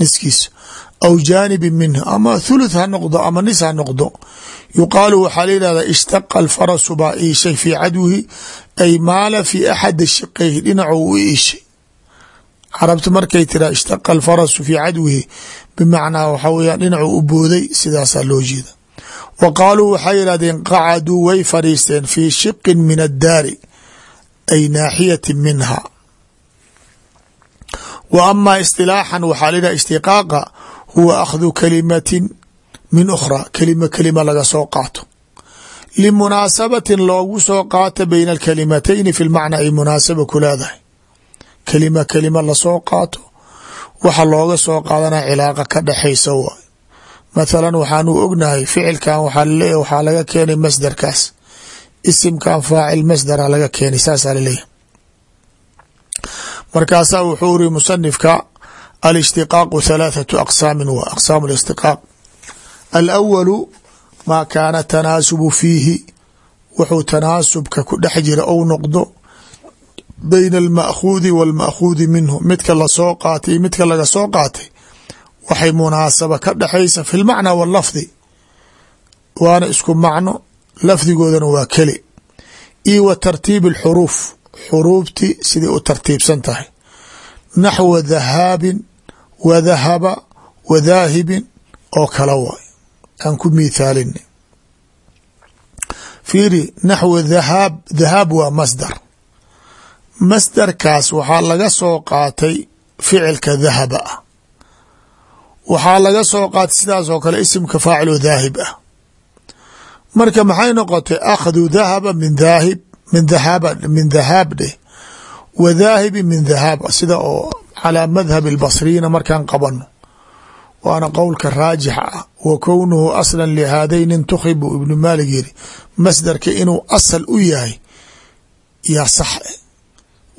niskiisa aw jaanibi minhu ama thuluth ha noqdo ama nis ha noqdo yuqaalu waxaa la yidhahdaa ishtaqa alfarasu baa iishay fii cadwihi ay maala fii axadi shiqayhi dhinacu u iishay carabtu markay tiraa ishtaqa alfarasu fii cadwihi bimacnaa waxaa weyaan dhinacu u booday sidaasaa loo jeeda. Wa qaaluu waxay yidhahdeen qacaduu way fadhiisteen fii shiqin min addaari ay naaxiyati minha wa amaa istilaaxan waxaa la yidhaha ishtiqaaqa huwa akhdu kalimatin min ukhra kelima kelima laga soo qaato. Limunaasabatin loogu soo qaato bayna alkalimatayni fi lmacna ay munaasaba ku leedahay. Kelima kelima la soo qaato waxa looga soo qaadanaya cilaaqa ka dhexaysa waay mathalan waxaanu ognahay ficilkan waxaa laga keenay masdarkaas markaasaa wuxuu iri musanifka alishtiqaaqu halaathatu aqsaamin wa aqsaamu lishtiqaaq alawalu maa kaana tanaasubu fiihi wuxuu tanaasubka ku dhex jira ou noqdo bayna alma'khuudi waalma'khuudi minhu. Midka la soo qaatay iyo midka laga soo qaatay waxay munaasaba ka dhexaysa fi lmacna wallafdi waana isku macno lafdigoodana waa keli. Iyo wa tartiibi alxuruuf xuruufti siday u tartiibsan tahay. Naxwa dhahaabin wa dhahaba wa oo kala waay. Aan ku miithaalina fiiri naxwa dhahaab dhahaab waa masdar. Masdarkaas waxaa laga soo qaatay ficilka dhahaba ah waxaa laga soo qaatay sidaas oo kale isimka faaciloo dhaahib ah. Marka maxay noqotay? Akhdu dhahaba min dhaahib min dhahaba min dhahaab dheh wa dhaahibi min dhahaab sida oo calaa madhab albasriyiina markaan qabano waana qowlka raajixa ah wa kownuhu aslan lihaadayni intukhibu ibnu maalig yiri masdarka inuu asal u yahay yaa sax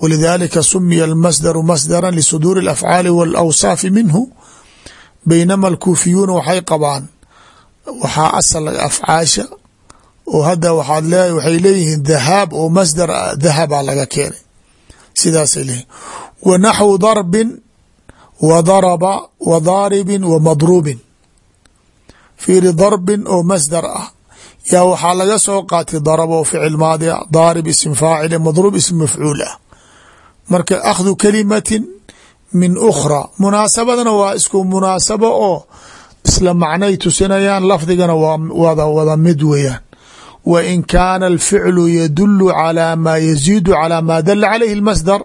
walidaalika sumiya almasdaru masdara lisuduuri alafcaali waalawsaafi minhu. Baynama alkuufiyuuna waxay qabaan waxaa asal afcaasha oo hadda waxay leeyihiin dhahaab oo masdar dhahaba laga keenay. Sidaasay leeyihiin wa naxwu darbin wa daraba wa daaribin wa madruubin fiiri darbin oo masdar ah. Yaa waxaa laga soo qaatay darab oo ficil maadi a daarib ism faacile madruub ism mafcuul ah. Marka akhdu kalimatin min ukhra. Munaasabadana waa isku munaasabo oo isla macnay tusinayaan lafdigana waa wada mid weeyaan wa in kaana alficlu yadulu calaa maa yaziidu calaa maa dala calayhi اlmasdar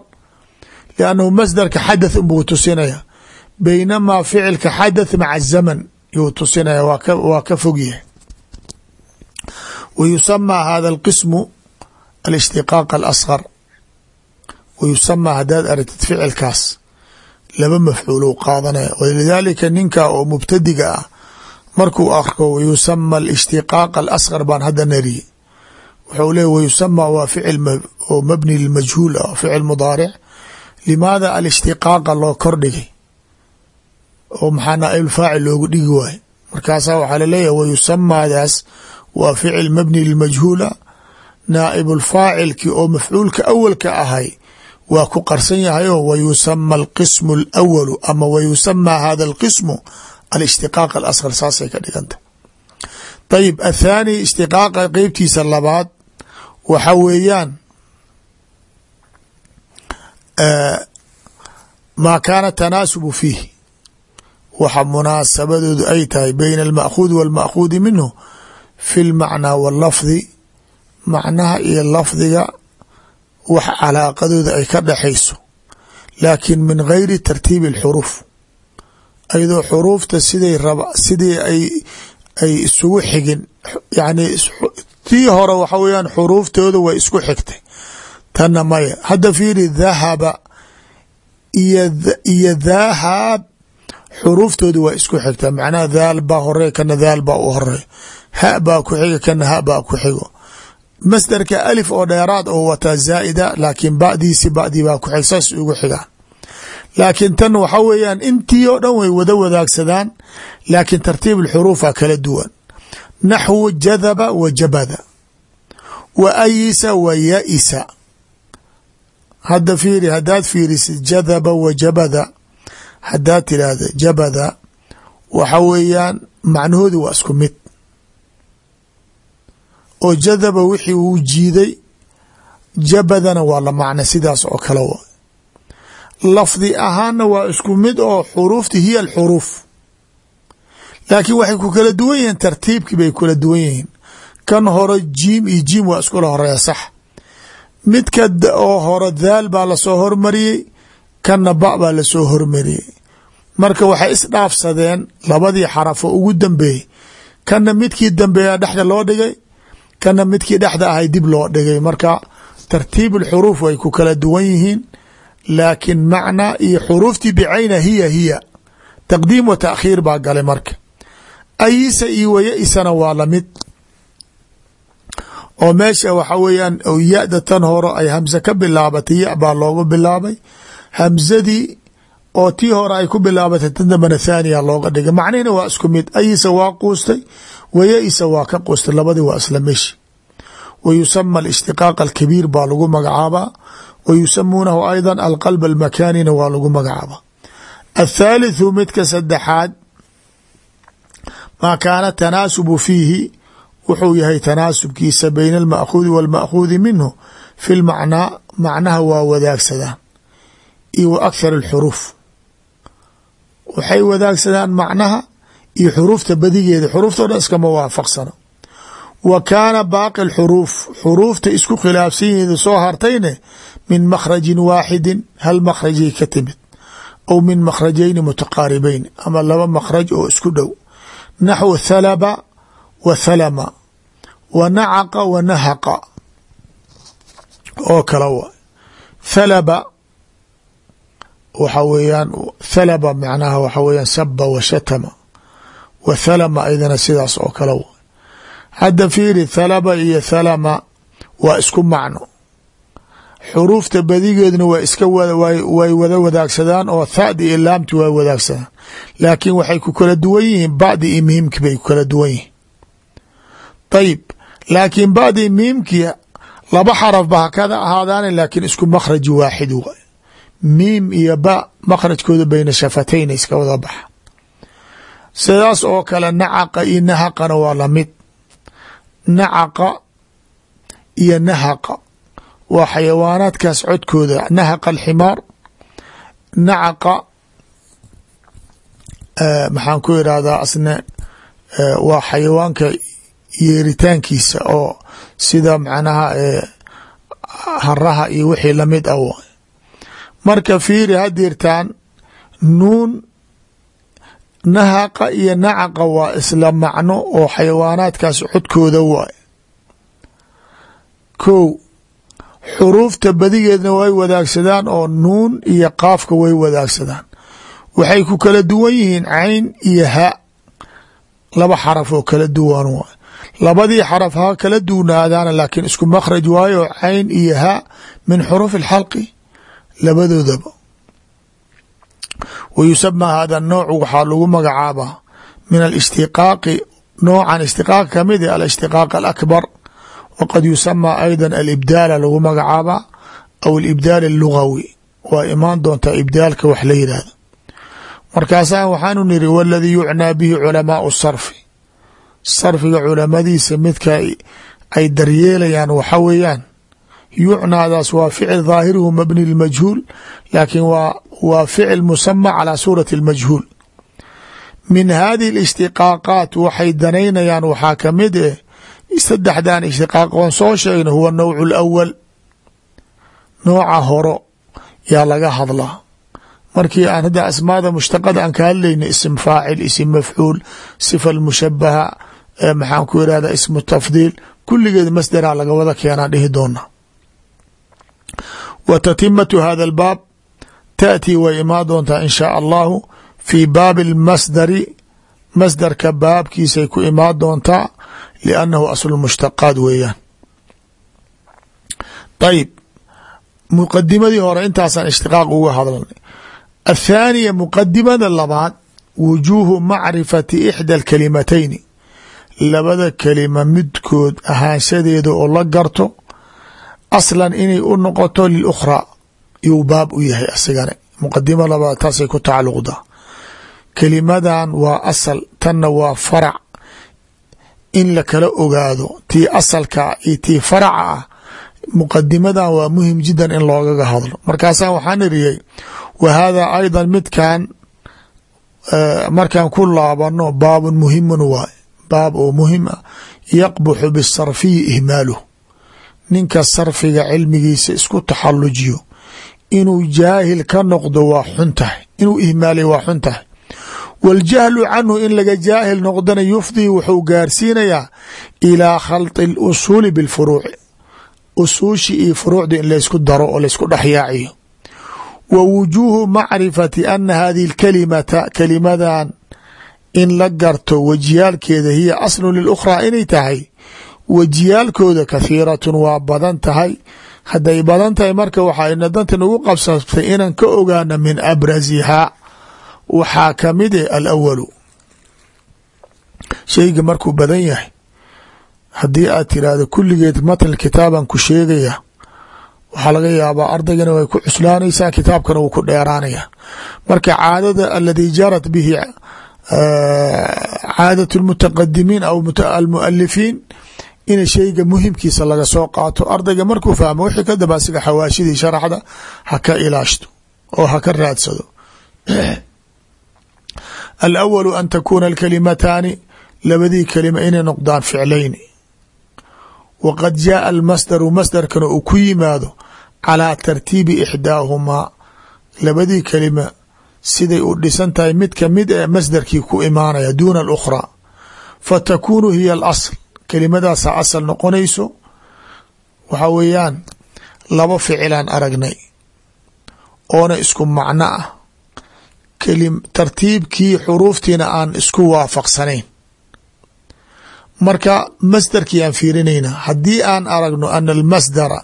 liannahu masdarka xadath unbuu tusinaya. Baynamaa ficilka xadath maca zaman yuu tusinaya waa ka fog yahay. Wa yusamaa hada alqismu alishtiqaaq alasgar wa yusamaa haddaad aragtid ficilkaas laba mafcuul qaadanaya. Walidaalika ninka oo mubtadiga ah markuu arko wayusama alishtiqaaq alasgar baan hadda nariye wuxuu leey wayusama waa ficil oo mabni lmajhuul ah ficil mudaaric. Limaada alishtiqaaqa loo kordhigay oo maxaa naaibulfaacil loogu dhigi waayo markaasaa waxaa la leeyahay wayusamaadaas waa ficil mabni lilmajhuula. Naaibulfaacilkii oo mafcuulka awalka ahay waa ku qarsan yahayoo wayusama alqismu alawalu ama wayusamaa hada alqismu alishtiqaaq alasqar saasay ka dhigantah ayib athaani ishtiqaaqa qeybtiisa labaad waxa weeyaan maa kaana tanaasubu fiih waxa munaasabadoodu ay tahay bayna alma'khuudi walma'khuudi minhu fi lmacnaa wallafdi macnaha iyo lafdiga wax calaaqadooda ay ka dhaxayso. Laakin min gayri tartiibi alxuruuf ayadoo xuruufta siday sidii ay ay isugu xigin yani tii hore waxa weeyaan xuruuftooda way isku xigtay. Tanna maya hadda fiiri dhahaba iyo dhahab xuruuftooda waa isku xigtaa macnaha dhaal baa hore kana dhaal baa u hore ha baa ku xiga kana ha baa ku xigo. Masdarka alif oo dheeraad oo wataa zaa'ida laakiin badiisi badii baa ku xig saas ugu xigaan laakiin tan waxa weeyaan intii oo dhan way wada wadaagsadaan laakiin tartiib alxuruufa kala duwan. Naxwu jadaba wa jabada wa ayisa wa yaisa. Hadda fiiri haddaad fiirisid jadaba wa jabada haddaad tidhaahda jabada waxa weeyaan macnahoodi waa isku mid. Oo jadaba wixii uu jiiday jabadana waa la macna sidaas oo kale wa lafdi ahaanna waa isku mid oo xuruufti hiya alxuruuf laakiin waxay ku kala duwan yihiin tartiibkii bay kula duwan yihiin. Kan hore jiim iyo jiim waa iskula horreeya sax. Midka oo hore daal baa la soo hormariyey kanna ba baa la soo hormariyey. Marka waxay isdhaafsadeen labadii xarafo ugu dambeeyey. Kanna midkii dambeeya dhexda loo dhigay kana midkii dhexda ahay dib loo dhigay. Marka tartiib alxuruuf way ku kala duwan yihiin laakiin macna iyo xuruuftii bicayna hiya hiya. Taqdiim wa taakhiir baa galay marka. Ayisa iyo wayaisana waa la mid oo meesha waxa weeyaan ya-da tan hore ay hamse ka bilaabatay ya baa loogu bilaabay. Hamsadii oo tii hore ay ku bilaabatay tan dambana thaaniya looga dhigay. Macnihina waa isku mid. Ayisa waa quustay wayaisa waa ka quustay. Labadii waa isla meshi wa yusama alishtiqaaq alkabiir baa lagu magacaabaa wa yusamuunahu ayda alqalb almakanina waa lagu magacaaba athaalithu midka saddexaad maa kaana tanaasubu fiihi wuxuu yahay tanaasubkiisa bayna almaakhuudi walmaakhuudi minhu fi lmacnaa macnaha waa wadaagsadaan iyo wa akhar alxuruuf waxay wadaagsadaan macnaha iyo xuruufta badigeeda xuruufta o dhan iskama waafaqsano wa kaana baaqi alxuruuf xuruufta isku khilaafsanyeeda soo hartayne min makhrajin waaxidin hal makhrajay ka timid aw min makhrajayni mutaqaaribayn ama laba makhraj oo isku dhow. Naxwu thalaba wa thalama wa nacaqa wa nahaqa. Oo kala wa thalaba waxa weeyaan thalaba macnaha waxa weeyaan saba wa shatama wa thalama aydana sidaas oo kale wa hadda fiiri thalaba iyo thalama waa isku macno xuruufta badigeedna waa iska way wada wadaagsadaan oo thadi iyo laamti waa wadaagsadaan. Laakiin waxay ku kala duwan yihiin bacdi iyo miimki bay ku kala duwan yihiin. Ayib laakiin bacdi miimki laba xaraf ba hakada ahaadaane laakiin isku makhraji waaxid wa. Miim iyo ba makhrajkooda bayna shafatayna iska wada baxa. Sidaas oo kale nacaqa iyo nahaqana waa la mid nacaqa iyo nahaqa waa xayawaanaadkaas codkooda. Nahaqa alximaar nacaqa maxaan ku irahdaa asne waa xayawaanka yeeritaankiisa oo sida macnaha haraha iyo wixii la mid ah. W marka fiiri hadirtaan nuun nahaqa iyo nacaqa waa isla macno oo xayawaanaadkaas codkooda waay kow xuruufta badigeedna way wadaagsadaan oo nuun iyo qaafka way wadaagsadaan. Waxay ku kala duwan yihiin cayn iyo ha. Laba xaraf oo kala duwan waay labadii xaraf ha kala duwnaadaana laakiin isku makhraj waayo cayn iyo ha min xuruuf اlxalqi labadoodaba. Wa hada noocu waxaa lagu magacaabaa min alishtiqaaqi noocan ishtiqaaq ka mid a alishtiqaaq alakbar waqad yusamaa ayda alibdaala lagu magacaabaa aw alibdaal allugawi waa imaan doontaa ibdaalka wax la yidhaahdo markaasaa waxaanu niri waladii yucnaa bihi culamaau sarfi sarfiga culamadiisa midka ay daryeelayaan waxa weeyaan yucnaadaas waa ficil dhaahiruhu mabni lmajhuul laakiin waa ficil musama calaa suurati اlmajhuul min hadihi waxay danaynayaan waxaa ka mid eh saddexdan ishtiqaaq oon soo sheegna huwa nawcu lawal nooca horo yaa laga hadlaa markii aan hadda asmaada mushtaqada aan ka hadlayna ism faacil isim mafcuul sifa mushabaha maxaan ku irahda ismu tafdiil kulligeed masdera laga wada keenaa dhihi doona wa tatimatu hada albaab taأtii way imaan doontaa in shaa allahu fii baabi اlmasdari masdarka baabkiisay ku imaan doontaa liannahu aslu mushtaqaad weeyaan ayib muqadimadii hore intaasaan ishtiqaaq uga hadlanay athaaniya muqadimada labaad wujuuhu macrifati ixda alkalimatayni labada kelima midkood ahaanshadeeda oo la garto aslan inay u noqoto lilukhraa yuu baab u yahay asigana muqadimo labaad taasay ku tacalluqdaa kelimadan waa asal tanna waa farac in la kala ogaado tii asalka iyo tii faraca ah muqadimadan waa muhiim jiddan in loogaga hadlo. Markaasaa waxaan iriyey wa aydan midkan markaan ku laabano baabun muhimun waay baab oo muhiim ah yaqbuxu bisarfiyi ihmaaluh. Ninka sarfiga cilmigiisa isku taxalujiyo inuu jaahil ka noqdo waa xun inuu ihmaaliyo waa xun tahay waاljahlu canhu in laga jaahil noqdana yufdii wuxuu gaarsiinayaa ilaa khalطi اlusuuli biاlfuruuci usuushi iyo furuucda in laysku daro oo laysku dhexyaaciyo wa wujuuhu macrifati ana hadihi اlkalimata kalimadan in la garto wejiyaalkeeda hiya aslu lilukhraa inay tahay wejiyaalkooda kathiiratun waa badan tahay hadday badan tahay marka waxayna danta nagu qabsatay inaan ka ogaana min abrasihaa waxaa ka mid e eh, alawalu shayga markuu badan yahay haddii aad tiraahdo kulligeed matal kitaaban ku sheegaya waxaa laga yaabaa ardaygana way ku cuslaanaysaa kitaabkana wuu ku dheeraanaya marka caadada aladii jarat bihi eh, caadat lmutaqadimiin aw almualifiin in shayga muhimkiisa laga soo qaato ardayga markuu fahmo wixii kadaba asiga xawaashidii sharaxda ha ka ilaashto oo ha ka raadsado. alawalu an takuuna alkalimataani labadii kelima inay noqdaan ficlayni waqad jaaa almasdaru masdarkana uu ku yimaado calaa tartiibi ixdaahumaa labadii kelima siday u dhisan tahay mid ka mid ee masdarkii ku imaanaya duuna alukhraa fatakunu hiya alasl kelimadaasa asal noqonayso waxa weeyaan laba ficilaan aragnay oona isku macno ah tartiibkii xuruuftiina aan isku waafaqsanayn. Marka masdarkii aan fiirinayna haddii aan aragno ana almasdara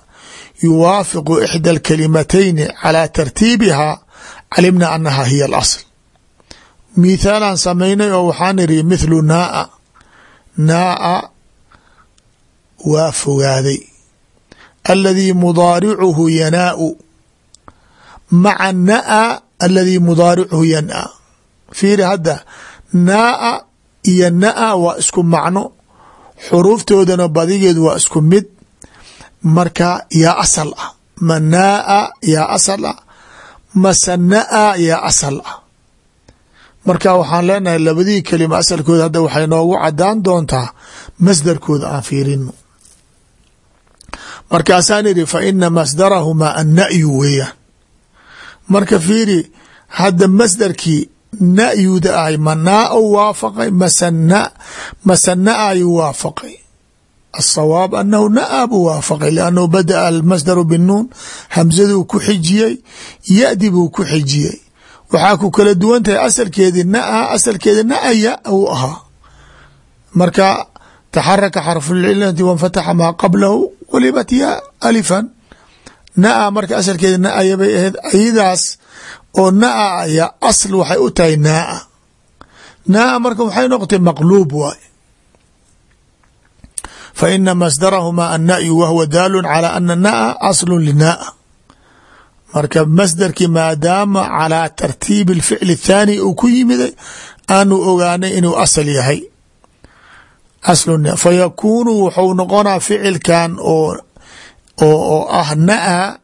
yuwaafiqu ixda alkalimatayni calaa tartiibihaa calimna anaha hiya alasl. Mithaalaan samaynay oo waxaan iri mithlu naaa naaa waa fogaaday. Aladii mudaaricuhu yanaau maca naa aladii mudaaricuhu yanaa fiiri hadda naaa iyo naa waa isku macno xuruuftoodana badigeed waa isku mid. Marka yaa asal ah. Ma naaa yaa asal ah. Mase naa yaa asal ah. Marka waxaan leenahay labadii kelima asalkooda hadda waxay noogu cadaan doontaa masdarkooda aan fiirino markaasaan idhi fa ina masdarahumaa anna'yu weeyaan marka fiiri hadda masdarkii na'yuda ahay ma naa u waafaqay mase na mase na-a yu waafaqay. Aلsawaab anahu na-a buu waafaqay lannahu badaأa almasdaru binuun hamsaduu ku xijiyey ya-di buu ku xijiyey. Waxaa ku kala duwan tahay asalkeedi naa asalkeedi naaya uu ahaa. Marka taxaraka xarfulcilati wanfataxa maa qablahu qulibat ya alifan naa marka asalkeeda naaya bay ahayd ayadaas oo naa ayaa asl waxay u tahay naaa naaa marka waxay noqotay maqluub waay. Fa ina masdarahumaa anna'yu wa huwa daalun calaa ana naa aslun linaa marka masdarkii maadaama calaa tartiibi alficli thaani uu ku yimiday aanu ogaanay inuu asal yahay. Aslun fayakuunu wuxuu noqonaa ficilkan oo oo ah naa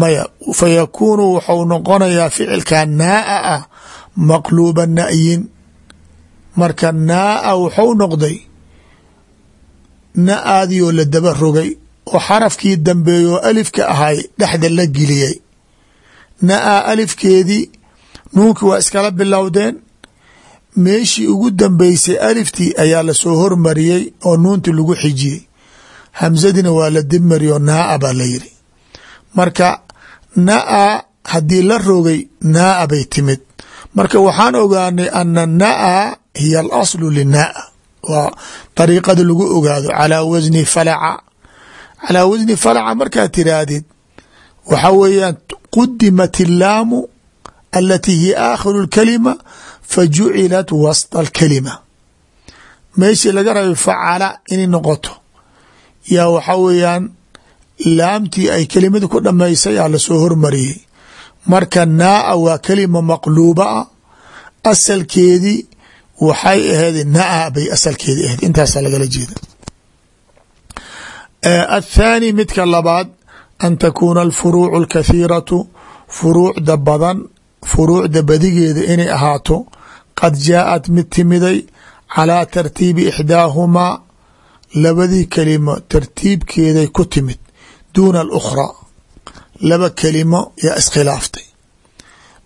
maya fayakuunu wuxuu noqonayaa ficilkan naaa ah maqluuba na'yin marka naaa wuxuu noqday na-aadii oo la daba rogay oo xarafkii dambeeya oo alifka ahay dhexda la geliyey na-aa alifkeedii nuunkii waa iskala bilowdeen meeshii ugu dambeysay aliftii ayaa la soo hormariyey oo nuuntii lagu xijiyey hamzadina waa la dib mariyo naaa baa la yiri marka naa haddii la rogay naaa bay timid. Marka waxaan ogaanay ana naa hiya alaslu linaa waa dariiqada lagu ogaado calaa wasni falaca. Calaa wasni falaca markaad tiraahdid waxa weeyaan qudimat illaamu alatii hiya aakhiru اlkalima fajucilat wasta alkalima meeshii laga rabay facala inay noqoto yaa waxaa weeyaan laamtii ay kelimada ku dhamaysay aa la soo hormariyey. Marka naaa waa kelima maqluuba ah. Asalkeedii waxay ahayd naa bay asalkeedii ahayd. Intaasaa lagala jeeda athaani midka labaad an takuuna alfuruucu alkathiiratu furuucda badan furuucda badigeeda inay ahaato qad jaaءat mid timiday calىa tartiibi ixdaahumaa labadii kelimo tartiibkeeday ku timid duuna alukhraa laba kelimo yaa iskhilaaftay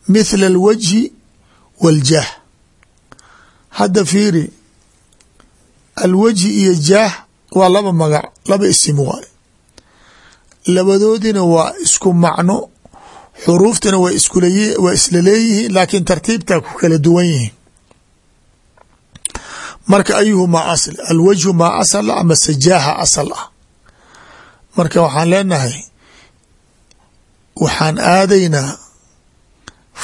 mithla alwajhi waاljah hadda fiiri alwajhi iyo jaah waa laba magac laba isim waay. Labadoodina waa isku macno xuruuftana waa waa isla leeyihiin laakiin tartiibtaa ku kala duwan yihiin marka ayuhumaa asl alwajhu maa asal ama sajaaha asal ah marka waxaan leenahay waxaan aadaynaa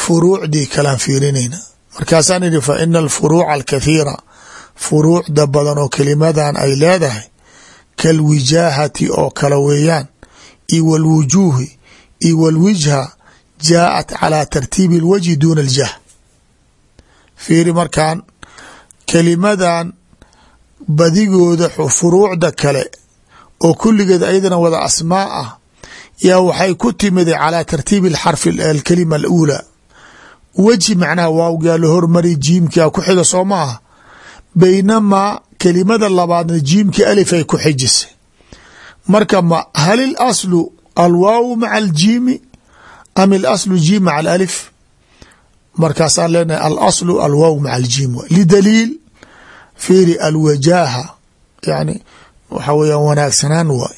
furuucdii kalaan fiirinayna markaasaan idhi fa ina alfuruuca alkathiira furuucda badan oo kelimadan ay leedahay kalwijaahati oo kale weeyaan io walwujuuhi io walwijha jaaءat calىa tartiibi اlwajhi duuna اljah fiiri markaan kelimadan badigooda furuucda kale oo kulligeed ayadana wada asmaa ah yaa waxay ku timiday calىa tartiibi xarfi alkalima aluulaa wejhi macnaha waawgaa la hormari jiimkaa ku xiga soo ma ah baynamaa kelimada labaadna jiimkii alif ay ku xijisay marka ma hal ilaslu alwaaw maca aljiimi am ilaslu jiim maca alif markaasaan leenahay alaslu alwow maca aljiim. Lidaliil fiiri alwajaaha. Yani waxa weeyaan wanaagsanaan waay.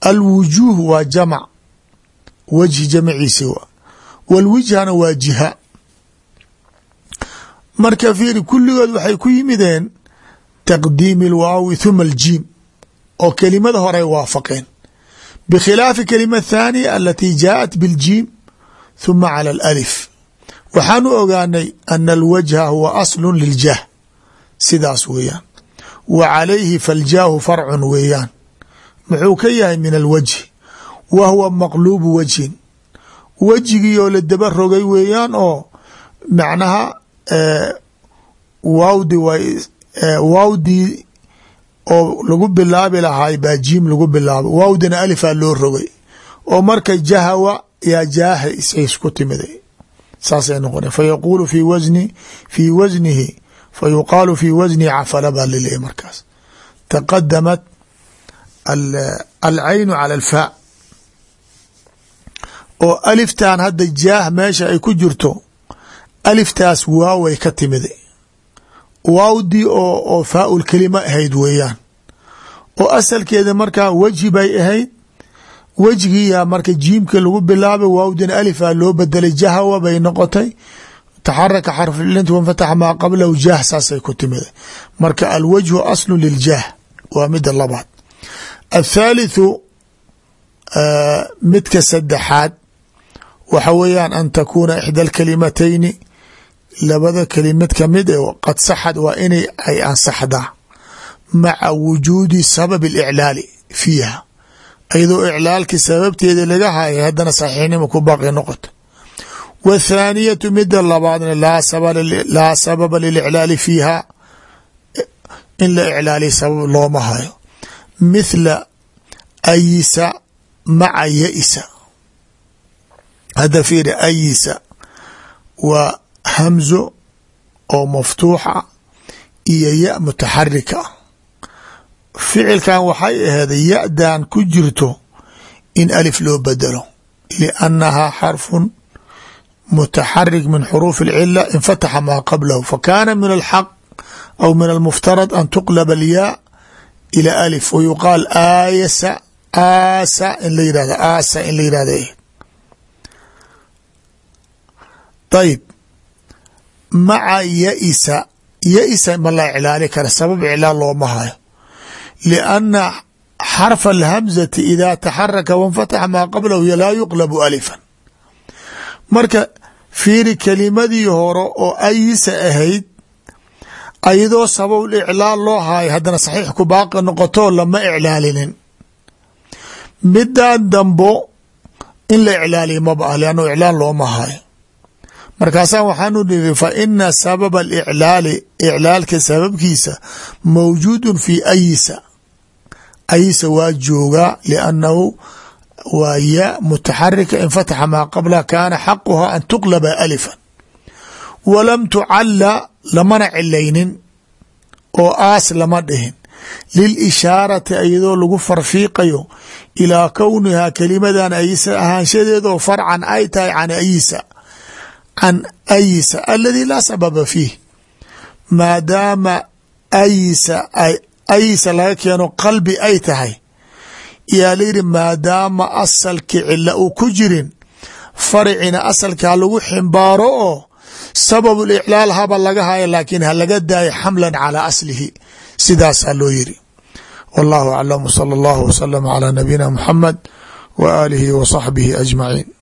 Alwujuuh waa jamac. Wajhi jamciisi wa walwijhana waa jiha. Marka fiiri kulligood waxay ku yimideen taqdiimi alwaawi huma aljiim. Oo kelimada horay waafaqeen. Bikhilaafi kalima athaaniya alatii jaaءat biljiim huma cala alif waxaanu ogaanay ana alwajha huwa aslu liljah. Sidaas weeyaan. Wa calayhi faljaahu farcun weeyaan. Muxuu ka yahay min alwajhi. Wa huwa maqluubu wajhin. Wejigii oo la daba rogay weeyaan oo macnaha waawdi waawdii oo lagu bilaabi lahaay baa jiim lagu bilaabay waawdina alifaa loo rogay. Oo marka jahawa yaa jaaha isku timiday saasay noqona fa yaquulu fi wasni fii wasnihi fa yuqaalu fii wasnihi cafala baa laleeyahy markaas. Taqadamat alcaynu cala alfaa oo aliftan hadda jaah meesha ay ku jirto aliftaas waaway ka timiday waawdii oo oo faaul kelima ahayd weeyaan. Oo asalkeeda markaa wejhi bay ahayd wejgiyaa marka jiimka lagu bilaabay waawdina alifaa loo bedelay jahwa bay noqotay. Taxaraka xarflinti wanfataxa maa qablahu jah saasay ku timida marka alwajhu aslu liljah waa mida labaad. Athaalithu midka saddexaad waxa weeyaan an takuuna ixda alkalimatayni labada kelimad ka mid e qad saxad waa inay ay ansaxdaa maca wujuudi sabab اliclaali fiiha iyadoo iclaalki sababteeda laga hayay haddana saxiixnima ku baaqi noqoto. Wthaaniyatu mida labaadna laa sababa liliclaali fiiha in la iclaaliya sabab looma hayo. Mithla ayisa maca yaisa. Hadda fiiri ayisa waa hamzo oo maftuuxa iyo ya mutaxarika ah ficilkan waxay aheeday ya-dan ku jirto in alif loo bedelo liannahaa xarfun mutaxarik min xuruuf اlcila infataxa maa qablahu. Fakana min alxaq aw min almuftarad an tuqlaba alyaa ila alif wa yuqaal aayasa aasa in la yihahdo aasa in la yihahdo ayib maca yaisa yaisa ma la iclaali kara sabab iclaal looma hayo lianna xarfa alhamzati idaa taxaraka wanfataxa maa qablahu laa yuqlabu alifan marka fiiri kelimadii hore oo ayisa ahayd ayadoo sabab iclaal loo haayo haddana saxiix ku baaqi noqoto lama iclaalinin midan dambo in la iclaaliya maba ah lanno iclaal looma haayo markaasaa waxaanu niri fa ina sababa aliclaali iclaalka sababkiisa mawjuudun fi ayisa ayisa waa joogaa liannahu waa ya mutaxarika infataxa maa qablaha kaana xaquha an tuqlaba alifan. Walam tucalla lamana cilaynin oo aas lama dhihin. Lilishaarati iyadoo lagu farfiiqayo ilaa kownihaa kelimadan ayisa ahaanshadeedoo farcan ay tahay can ayisa can ayisa aladii laa sababa fiih. Maadaama ayisa ayiisa laga keeno qalbi ay tahay. Yaa layidhi maadaama asalkii cilo uu ku jirin faricina asalka ha lagu ximbaaro oo sababul iclaal haba laga haya laakiin ha laga daayo xamlan calaa aslihi. Sidaasaa loo yiri wallahu aclam sala allahu wasalama calaa nabiyina muxamed wa aalihi wa saxbihi ajmaciin